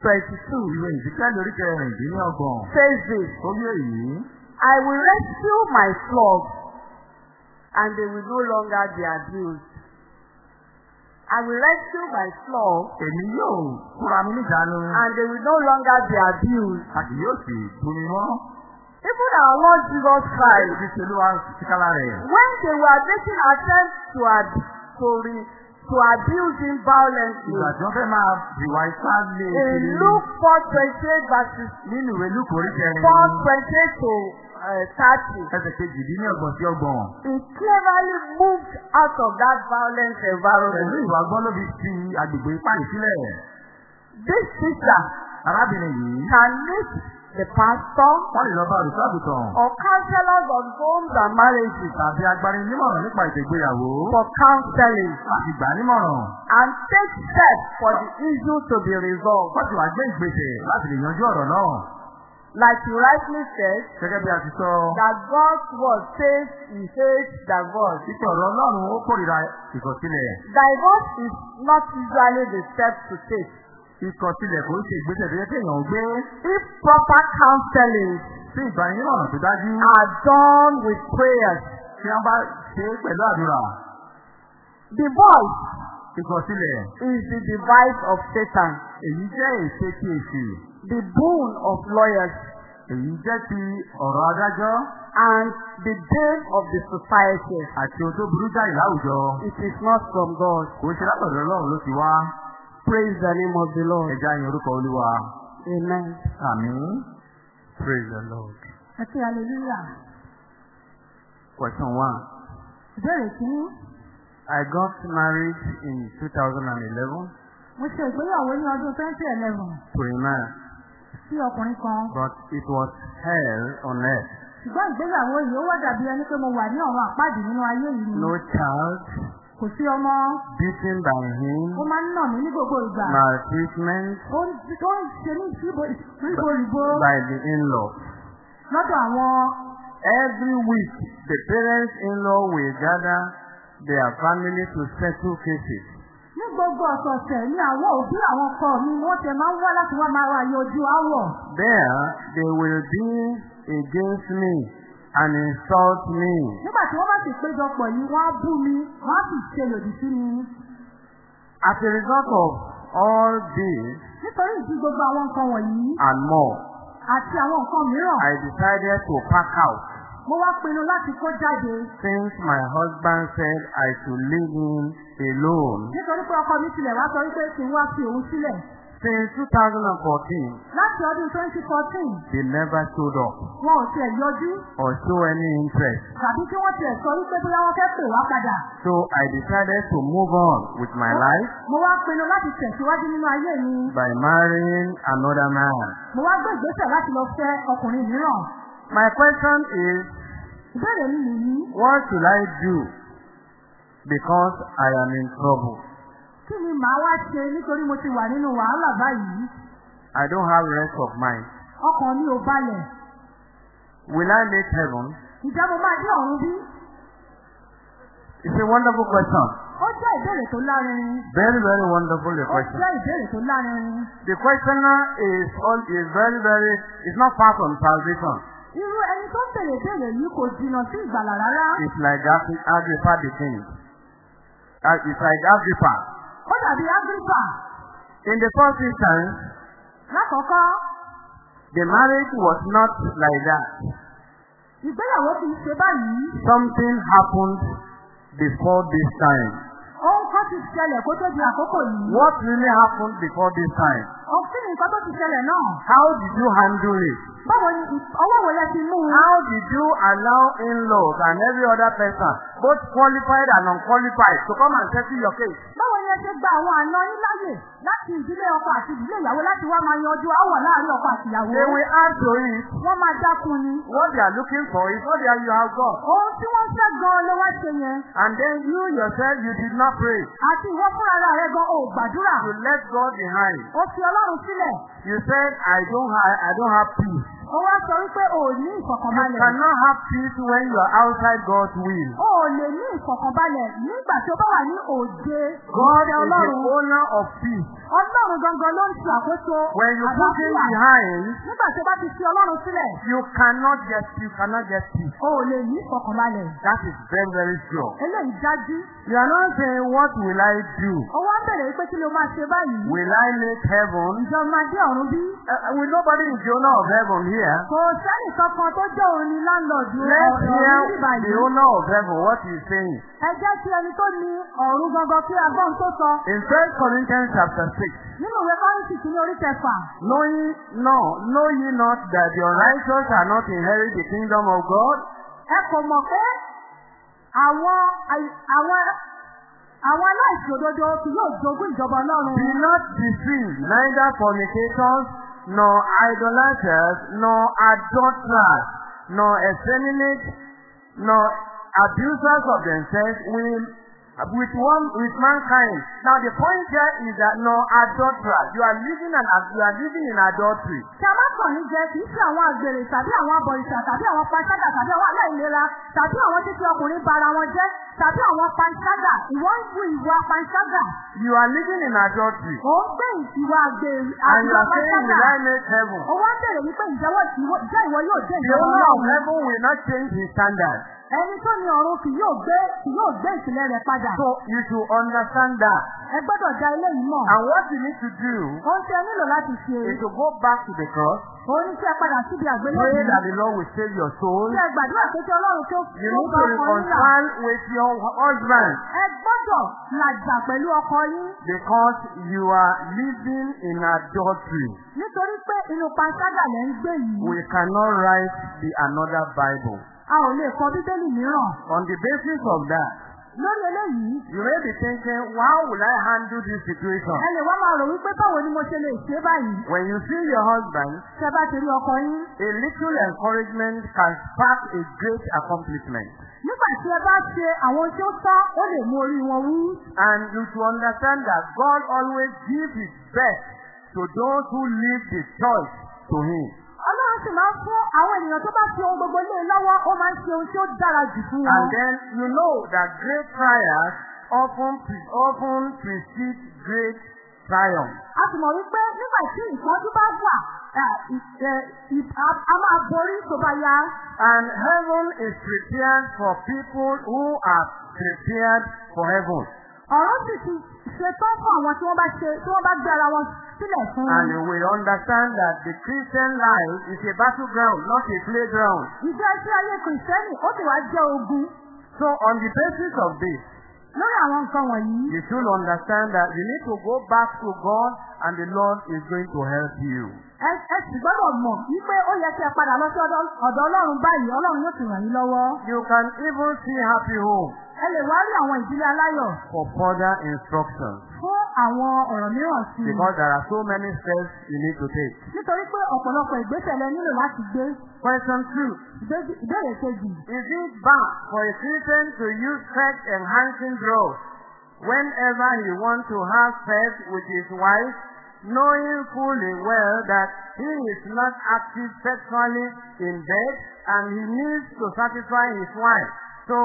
22 Ìwé ìdíkẹ́ lórí kẹrìndínlọ́gbọ̀n. says this, Ó yé èyí. I will rescue my flock and they will no longer be abused. I will rescue my flock Èmi yóò kúra mi níjàánu. and they will no longer be abused. Kì yóò sì bomi mọ́. Even our Lord Jesus Christ, Ibi tí olúwa síkálá rẹ̀. when they were making attempts to, ab- to, re- to abuse him violently, Ìgbà tí wọ́n fẹ́ máa ìwà ipá lé in. Luke 4:28 verses Nínú ìwé Lúkù orí kẹrin. 4:28 to uh, 30, Ẹsẹ̀ kejì dín ní ọgbọ̀n sí ọgbọ̀n. he cleverly moved out of that violent Pẹ̀lú environment. ìwà gbọ́n ló fi fi agbègbè yìí sílẹ̀. This sister Arábìnrin yìí. can meet the pastor Wọ́n lè lọ bá olùkọ́ àgùntàn. or counselors on homes and marriages Tàbí agbani nímọ̀ràn nípa ètò ìgbéyàwó. for counseling Láti gbà nímọ̀ràn. and take steps for the issue to be resolved. Wọ́n ti wá gbé ìgbésẹ̀ láti lè yanjú ọ̀rọ̀ náà. Like you rightly said, Gẹ́gẹ́ bí a ti sọ. that God's word says he hates divorce. Ìpè ọ̀rọ̀ Ọlọ́run ó kórìíra ìkọ̀sílẹ̀. Divorce is not usually the step to take. Ìkọ̀sílẹ̀ kò ń ṣe ìgbésẹ̀ tó yẹ kéèyàn ó gbé. If proper counseling Sí ìgbanímọ̀ràn tó dájú. are done with prayers, Tí wọ́n bá ṣe é pẹ̀lú àdúrà. divorce Ìkọ̀sílẹ̀. is the device of Satan, Èyí jẹ́ ète ti èsì. the boon of lawyers, Èyí jẹ́ ti ọ̀rọ̀ adájọ́ and the gain of the society. àti ohun tó burú jáì láwùjọ. It is not from God. Kò ṣe látọ̀dọ̀ Ọlọ́run ló ti wá. Praise the name of the Lord. Ẹja yin orúkọ Olúwa. Amen. Àmín. Praise the Lord. Kí hallelujah. Question one. Ìbéèrè kìíní, I got married in 2011 mo ṣe ìgbéyàwó ní ọdún 2011 to a man, sí ọkùnrin kan. but it was hell on earth. Ṣùgbọ́n ìgbéyàwó yìí ó wá dàbí ẹni pé mo wà ní ọ̀run àpáàdì nínú ayé yìí. No child, Kò sí ọmọ, beaten by him, ó máa ń nà mí ní gbogbo ìgbà. maltreatment Ó ń ṣe ní ìbòrìbò by the in-law. lọ́dọ̀ àwọn Every week, the parents-in-law will gather their family to settle cases. ní gbogbo ọ̀sọ̀ọ̀sẹ̀ ní àwọn òbí àwọn ọkọ mi ni wọ́n tẹ máa ń wá láti wá máa ra ojú áwọ̀. There, they will be against me and insult me. Nígbà tí wọ́n bá sì péjọpọ̀ yìí, wọ́n á bú mi, wọ́n á sì ṣe lòdì sí mi. As a result of all this Nítorí ìdí gbogbo àwọn nǹkan wọ̀nyí and more, àti àwọn nǹkan mìíràn, I decided to pack out. Mo wá pinnu láti kó jáde. Since my husband said I should leave him alone. Nítorí pé ọkọ mi tilẹ̀ wá sọ wípé kí n wá fi òun sílẹ̀. Since 2014, Láti ọdún 2014, they never showed up wọn ò tiẹ̀ yọjú or show any interest. tàbí kí wọ́n tiẹ̀ sọ wípé bóyá wọ́n fẹ́ pè wá padà. So I decided to move on with my life Mo wá pinnu láti tẹ̀síwájú nínú ayé mi. by marrying another man. Mo wá gbé ìgbésẹ̀ láti lọ fẹ́ ọkùnrin mìíràn. My question is, Ìbéèrè mi nìyí. What should I do because I am in trouble? Kí ni màá wá ṣe nítorí mo ti wà nínú wàhálà báyìí? I don't have rest of mind. Ọkàn mi ò balẹ̀. Will I make heaven? Ǹjẹ́ mo máa dé ọ̀run bí? It's a wonderful question. Ó jẹ́ ìbéèrè tó lárinrin. Very, very wonderful the Ó question. jẹ́ ìbéèrè tó lárinrin. The questioner is all is very, very is not far from salvation. Irú ẹni tó ń tèrè béèrè yìí kò jìnnà sí ìgbàlà rárá. It's like Agri- Agrippa the king. Uh, It's like Agrippa. Ó dàbí Áfíríkà. In the first instance, Lákọ̀ọ́kọ́, the marriage was not like that. ìgbéyàwó kì í ṣe báyìí. Something happened before this time. Ohun kan ti ṣẹlẹ̀ kó tó di àkókò yìí. What really happened before this time? Ni nǹkan tó ti ṣẹlẹ̀ náà? How did you handle it? Báwo ni ì- ọwọ́ wo lẹ ti mú un? How did you allow in-laws and every other person, both qualified and unqualified, to come and settle your case? Báwo ni ẹ ṣe gba àwọn àna yín láyè láti ìdílé ọkọ àti ìdílé ìyàwó láti wá máa yanjú áwọ̀ láàárín ọkọ àti ìyàwó? They will add to it. Wọ́n máa dákun ni. What they are looking for is what they are, you have got. Ohun tí wọ́n fẹ́ gan-an ló wá ṣe yẹn. And then you yourself, you did not pray. Àti ìwọ fúnra rẹ̀ gan ò gbàdúrà. You let God behind. Ó fi Ọlọ́run sílẹ̀. You said, I don't have, I don't have peace. Ó wá sọ wípé o ò ní You ìfọ̀kànbalẹ̀. cannot have peace when you are outside God's will. O ò lè ní ìfọ̀kànbalẹ̀ nígbà tí o bá wà ní òde God is the owner of peace. Ọlọ́run gangan ló ń ṣe àkóso When you put him behind, Nígbà tí o bá ti fi Ọlọ́run sílẹ̀, you cannot get, you cannot get peace. o ò lè ní ìfọ̀kànbalẹ̀. That is very, very sure. Eléyìí dájú. You are not saying, what will I do? Ó wá bẹ̀rẹ̀ pé kí ló máa ṣe báyìí? Will I make heaven? Ìjọ máa dé ọ̀run bí? Uh, will nobody the owner of heaven here? Kò sẹ́nì kankan tó jẹ́ òun ni láńlọ́ọ̀dù Let's ọ̀run hear the owner of heaven, what he is saying. Ẹ jẹ́ kí ẹni tó ní ọ̀run gangan kí agbọ́n tó sọ. In 1 Corinthians chapter 6, Nínú ìwé Kọ́ríńtì kìíní orí kẹfà. know ye not that the unrighteous shall not inherit the kingdom of God? Ẹ kò mọ̀ pé àwọn àwọn àwọn aláìsí òdodo yóò jogún ìjọba Ọlọ́run. Be not deceived, neither fornicators, nor idolaters, nor adulterers, nor effeminate, nor abusers of themselves will with one with mankind. Now the point here is that no adulterers. You are living and you are living in adultery. Kí a má kàn ní jẹ kì í ṣe àwọn àgbèrè tàbí àwọn abọ̀rìṣà tàbí àwọn panṣágà tàbí àwọn aláìlera tàbí àwọn títí ọkùnrin bara wọn jẹ́ tàbí àwọn panṣágà. Ìwọ ń wu ìwà panṣágà. You are living in adultery. Ò ń gbé ìwà àgbèrè And you are saying, will I make heaven? Ó wá bèrè wípé ìjẹ́wọ́ ìwọ- jẹ́ ìwọ yóò dé The ìjọba owner of heaven will not change his standard. Ẹni tó ní ọ̀run kì yóò gbé kì yóò gbé ìpìlẹ̀ rẹ̀ padà. So you should understand that. Ẹ gbọ́dọ̀ da eléyìí mọ̀. And what you need to do Ohun tí ẹ nílò láti ṣe. is to go back to the cross, ní kí ẹ padà síbi pray àgbélébùú. that the Lord will save your soul. Ẹ gbàdúrà pé kí Ọlọ́run tó You tó need gba to ọkọ yín là. reconcile with your husband Ẹ gbọ́dọ̀ làjà pẹ̀lú ọkọ yín. because you are living in adultery. Nítorí pé inú panṣágà lẹ́ ń gbé yìí. We cannot write the another Bible. A ò lè kọ bíbélì mìíràn. On the basis of that, Lórí eléyìí, you may be thinking, how will I handle this situation? ẹ lè wá máa rò wípé báwo ni mo ṣe lè ṣe báyìí. When you see your husband, Ṣé bá ti rí ọkọ yín? a little encouragement can spark a great accomplishment. Nígbà tí ẹ bá ṣe àwọn tí ó tọ́, ó lè mú orí wọn wú. And you should understand that God always gives his best to those who leave the choice to him. Ọlọ́run sì máa fún àwọn ènìyàn tó bá fi ohun gbogbo lé e lọ́wọ́, ó máa ń ṣe ohun tí ó dára jù fún wọn. And then you know that great trials often, pre- often precede great triumph. A sì mọ̀ wípé nígbà tí ìtọ́jú bá wà, a máa borí tó bá yá. And heaven is prepared for people who are prepared for heaven. Ọ̀rọ̀ sì ti ṣetán fún àwọn tí wọ́n bá ṣe tí wọ́n bá gbé ara wọn sílẹ̀ fún. And we understand that the Christian life is a battleground, not a playground. Ìjẹ́ sí ayé Kìrìsìtẹ́nì ó sì wá jẹ́ ogun. So on the basis of this, Lórí àwọn nǹkan wọ̀nyí, you should understand that you need to go back to God and the Lord is going to help you. ẹ ẹ sì gbọ́dọ̀ mọ̀ wípé ó yẹ kí ẹ padà lọ sí ọ̀dọ̀ Ọlọ́run báyìí, Ọlọ́run yóò sì ràn yín lọ́wọ́. You can even see happy home Ẹ lè wá rí àwọn ìdílé aláyọ̀ for further instructions. fún àwọn ọ̀rọ̀ mìíràn sí i. Because there are so many steps you need to take. Nítorí pé ọ̀pọ̀lọpọ̀ ìgbésẹ̀ lẹ nílò láti gbé. Question two. Ìbéèrè kejì. Is it bad for a Christian to use sex enhancing drugs whenever he wants to have sex with his wife, knowing fully well that he is not active sexually in bed and he needs to satisfy his wife? So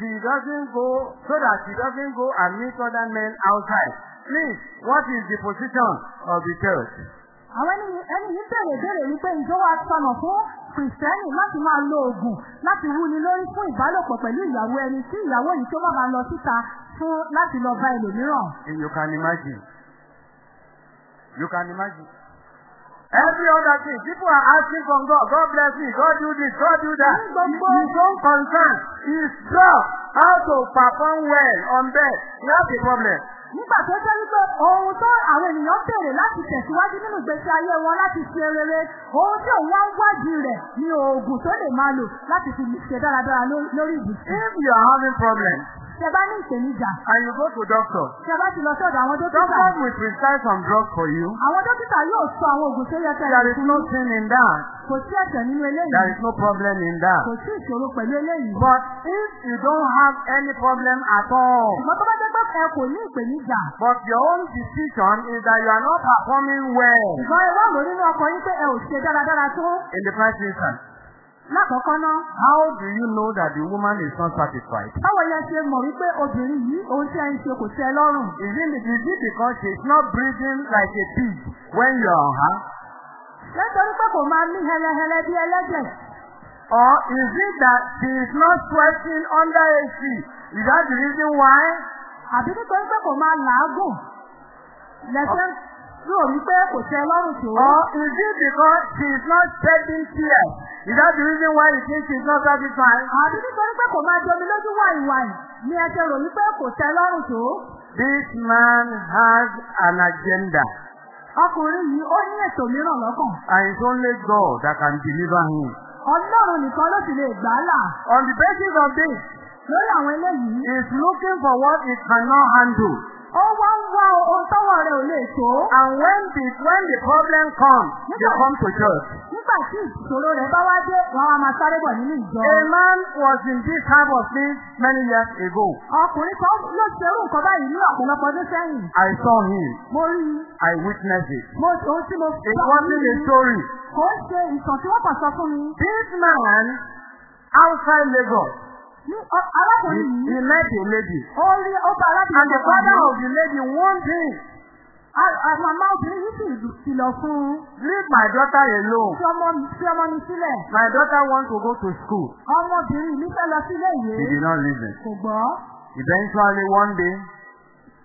she doesn't go, so that she doesn't go and meet other men outside. Please, what is the position of the church? Àwọn ẹni yìí bèrè bèrè wípé ìjọ wa sọnà fún Kìrìsìtẹ́nì láti máa lo oògùn láti wúni lórí fún ìbálòpọ̀ pẹ̀lú ìyàwó ẹni tí ìyàwó yìí tó bá máa lọ síta fún láti lọ bá ẹlòmíràn. You can imagine. You can imagine. Every other thing, people are asking from God, God bless me, God do this, God do that. Gbogbo His own concern is job, how to perform well on bed. Have a problem. nígbà tó jẹ́ wípé ohun tó àwọn ènìyàn bèrè láti tẹ̀síwájú nínú ìgbésí ayé wọn láti ṣe rere ohun tí òun wá ń wádìí rẹ̀ ni oògùn tó lè máa lò láti fi ṣe dáradára ló- lórí ibùsùn. If you are having problems Ṣé bá ní ìpèníjà? and you go to doctor, Ṣé bá ti lọ sọ́dọ̀ àwọn dókítà? doctor will prescribe some drugs for you. Àwọn dókítà yóò sọ àwọn oògùn tó yẹ kẹ́ ẹ There is no sin in that. Kò sí ẹ̀ṣẹ̀ nínú eléyìí. There is no problem in that. Kò sí ìṣòro pẹ̀lú eléyìí. But if you don't have any problem at all, Ṣùgbọ́n tó bá jẹ́ pé ẹ kò ní ìpèníjà. But your own decision is that you are not performing well. Ṣùgbọ́n ẹ wá rò nínú ọkọ̀ yín pé ẹ ò ṣe dáradára tó. In the first instance, Lákọ̀ọ́kọ́ ná. how do you know that the woman is not satisfied? Báwo ni ẹ ṣe mọ̀ wípé obìnrin yìí ohun tí ń ṣe kò tẹ́ lọ́rùn? Is it, is it because she's not breathing like a pig when you are on her? Nítorí pé kò máa mí hẹlẹhẹlẹ bí ẹlẹ́dẹ̀. Or is it that she is not sweating under AC? Is that the reason why? Àbí nítorí pé kò máa làágùn. Lẹ́sẹ̀ rò wípé kò tẹ́ ẹ lọ́rùn tó. Or is it because she is not shedding tears? Is that the reason why you think she is not satisfied? Àbí nítorí pé kò máa jomi lójú wàìwàì ni ẹ ṣe rò wípé kò tẹ́ ẹ lọ́rùn tó. This man has an agenda. Ọkùnrin yìí ó ní ètò mìíràn lọ́kàn. And it's only God that can deliver him. Ọlọ́run nìkan ló sì lè gbà á là. On the basis of this, Lórí àwọn eléyìí, he is looking for what he cannot handle. Ó wá ń wá ohun tọ́wọ́ rẹ̀ ò lè tó. And when the when the problem comes, they come to church. Nígbà tí ìṣòro rẹ̀ bá wá dé, wọ́n á máa sáré bọ̀ nínú ìjọ. A man was in this type of thing many years ago. Ọkùnrin kan ló ṣe irú nǹkan báyìí ní ọ̀pọ̀lọpọ̀ ọdún sẹ́yìn. I saw him. Mo rí i, I witnessed it. mo ohun tí mo It wasn't a story. Kò ń ṣe ìtàn tí wọ́n kàn sọ fún mi. This man outside Lagos, He, arákùnrin he yìí, met a lady. ó rí ó bá And the father of the lady warned him, Màmá obìnrin yìí sì kìlọ̀ fún un. leave my daughter alone. Fi ọmọ mi fi ọmọ mi sílẹ̀. My daughter wants to go to school. Ọmọbìnrin mi fẹ́ lọ sílé ìwé. He did not listen. Kò gbọ́. Eventually one day,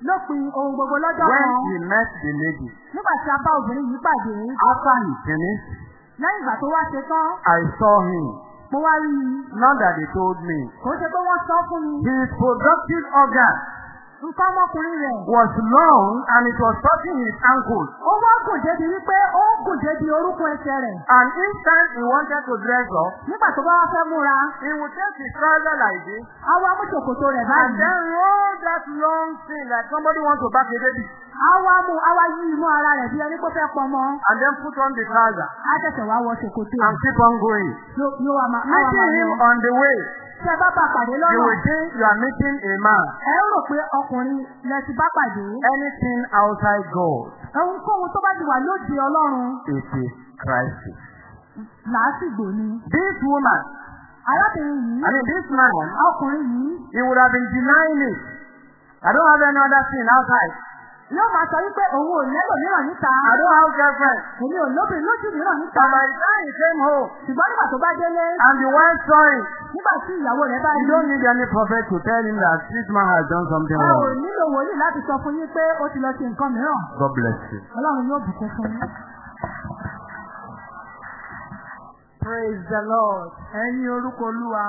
Lópin ohun gbogbo lọ́jọ́ when kan. he met the lady, Nígbà tí a bá obìnrin yìí pàdé. after he finished, Lẹ́yìn ìgbà tó wá ṣe tán, I saw him. Mo wá rí i. Not that they told me. Kò ṣe pé wọ́n sọ fún mi. His productive organ Nǹkan ọmọkùnrin rẹ̀. was long and it was touching his ankles. Ó wá gùn débi wípé ó gùn débi orúkún ẹsẹ̀ rẹ̀. And each time he wanted to dress up, Nígbà tó bá wá fẹ́ múra, he would take his trouser like this á wá mú ṣòkòtò rẹ̀ and báyìí. then roll that long thing like somebody wants to back a baby wá mú wá yí imú ara rẹ̀ bí ẹni pé fẹ́ pọmọ. and then put on the trouser Á ṣẹ̀ṣẹ̀ wá wọ ṣòkòtò. and keep on going. Yóò wá máa wá Meeting máa him lọ. on the way, Ṣé ẹ bá bá pàdé you lọ́nà? will think you are meeting a man. Ẹ ń rò pé ọkùnrin lẹ ti bá pàdé. Anything outside God Ohunkóhun tó bá ti wà lóde Ọlọ́run is a crisis. làásìgbò ni. This woman, Arábìnrin I yìí, mean this man, ọkùnrin yìí, he would have been denying it. I don't have any other thing outside. Yóò máa sọ wípé òun ò lẹ́lò mìíràn níta. I don't have girlfriend. Èmi ò lóbìnrin lójú mìíràn níta. But by the time he came home Ṣùgbọ́n nígbà tó bá délé, and the wife saw him, nígbà tí ìyàwó rẹ̀ bá you rí. don't need any prophet to tell him that this man has done something Ẹ ò wrong. nílò wòlíì láti sọ fún yín pé ó ti lọ ṣe nǹkan mìíràn. God bless you. Ọlọ́run yóò bùkún fún yín. Praise the Lord. Ẹyin orúkọ Olúwa.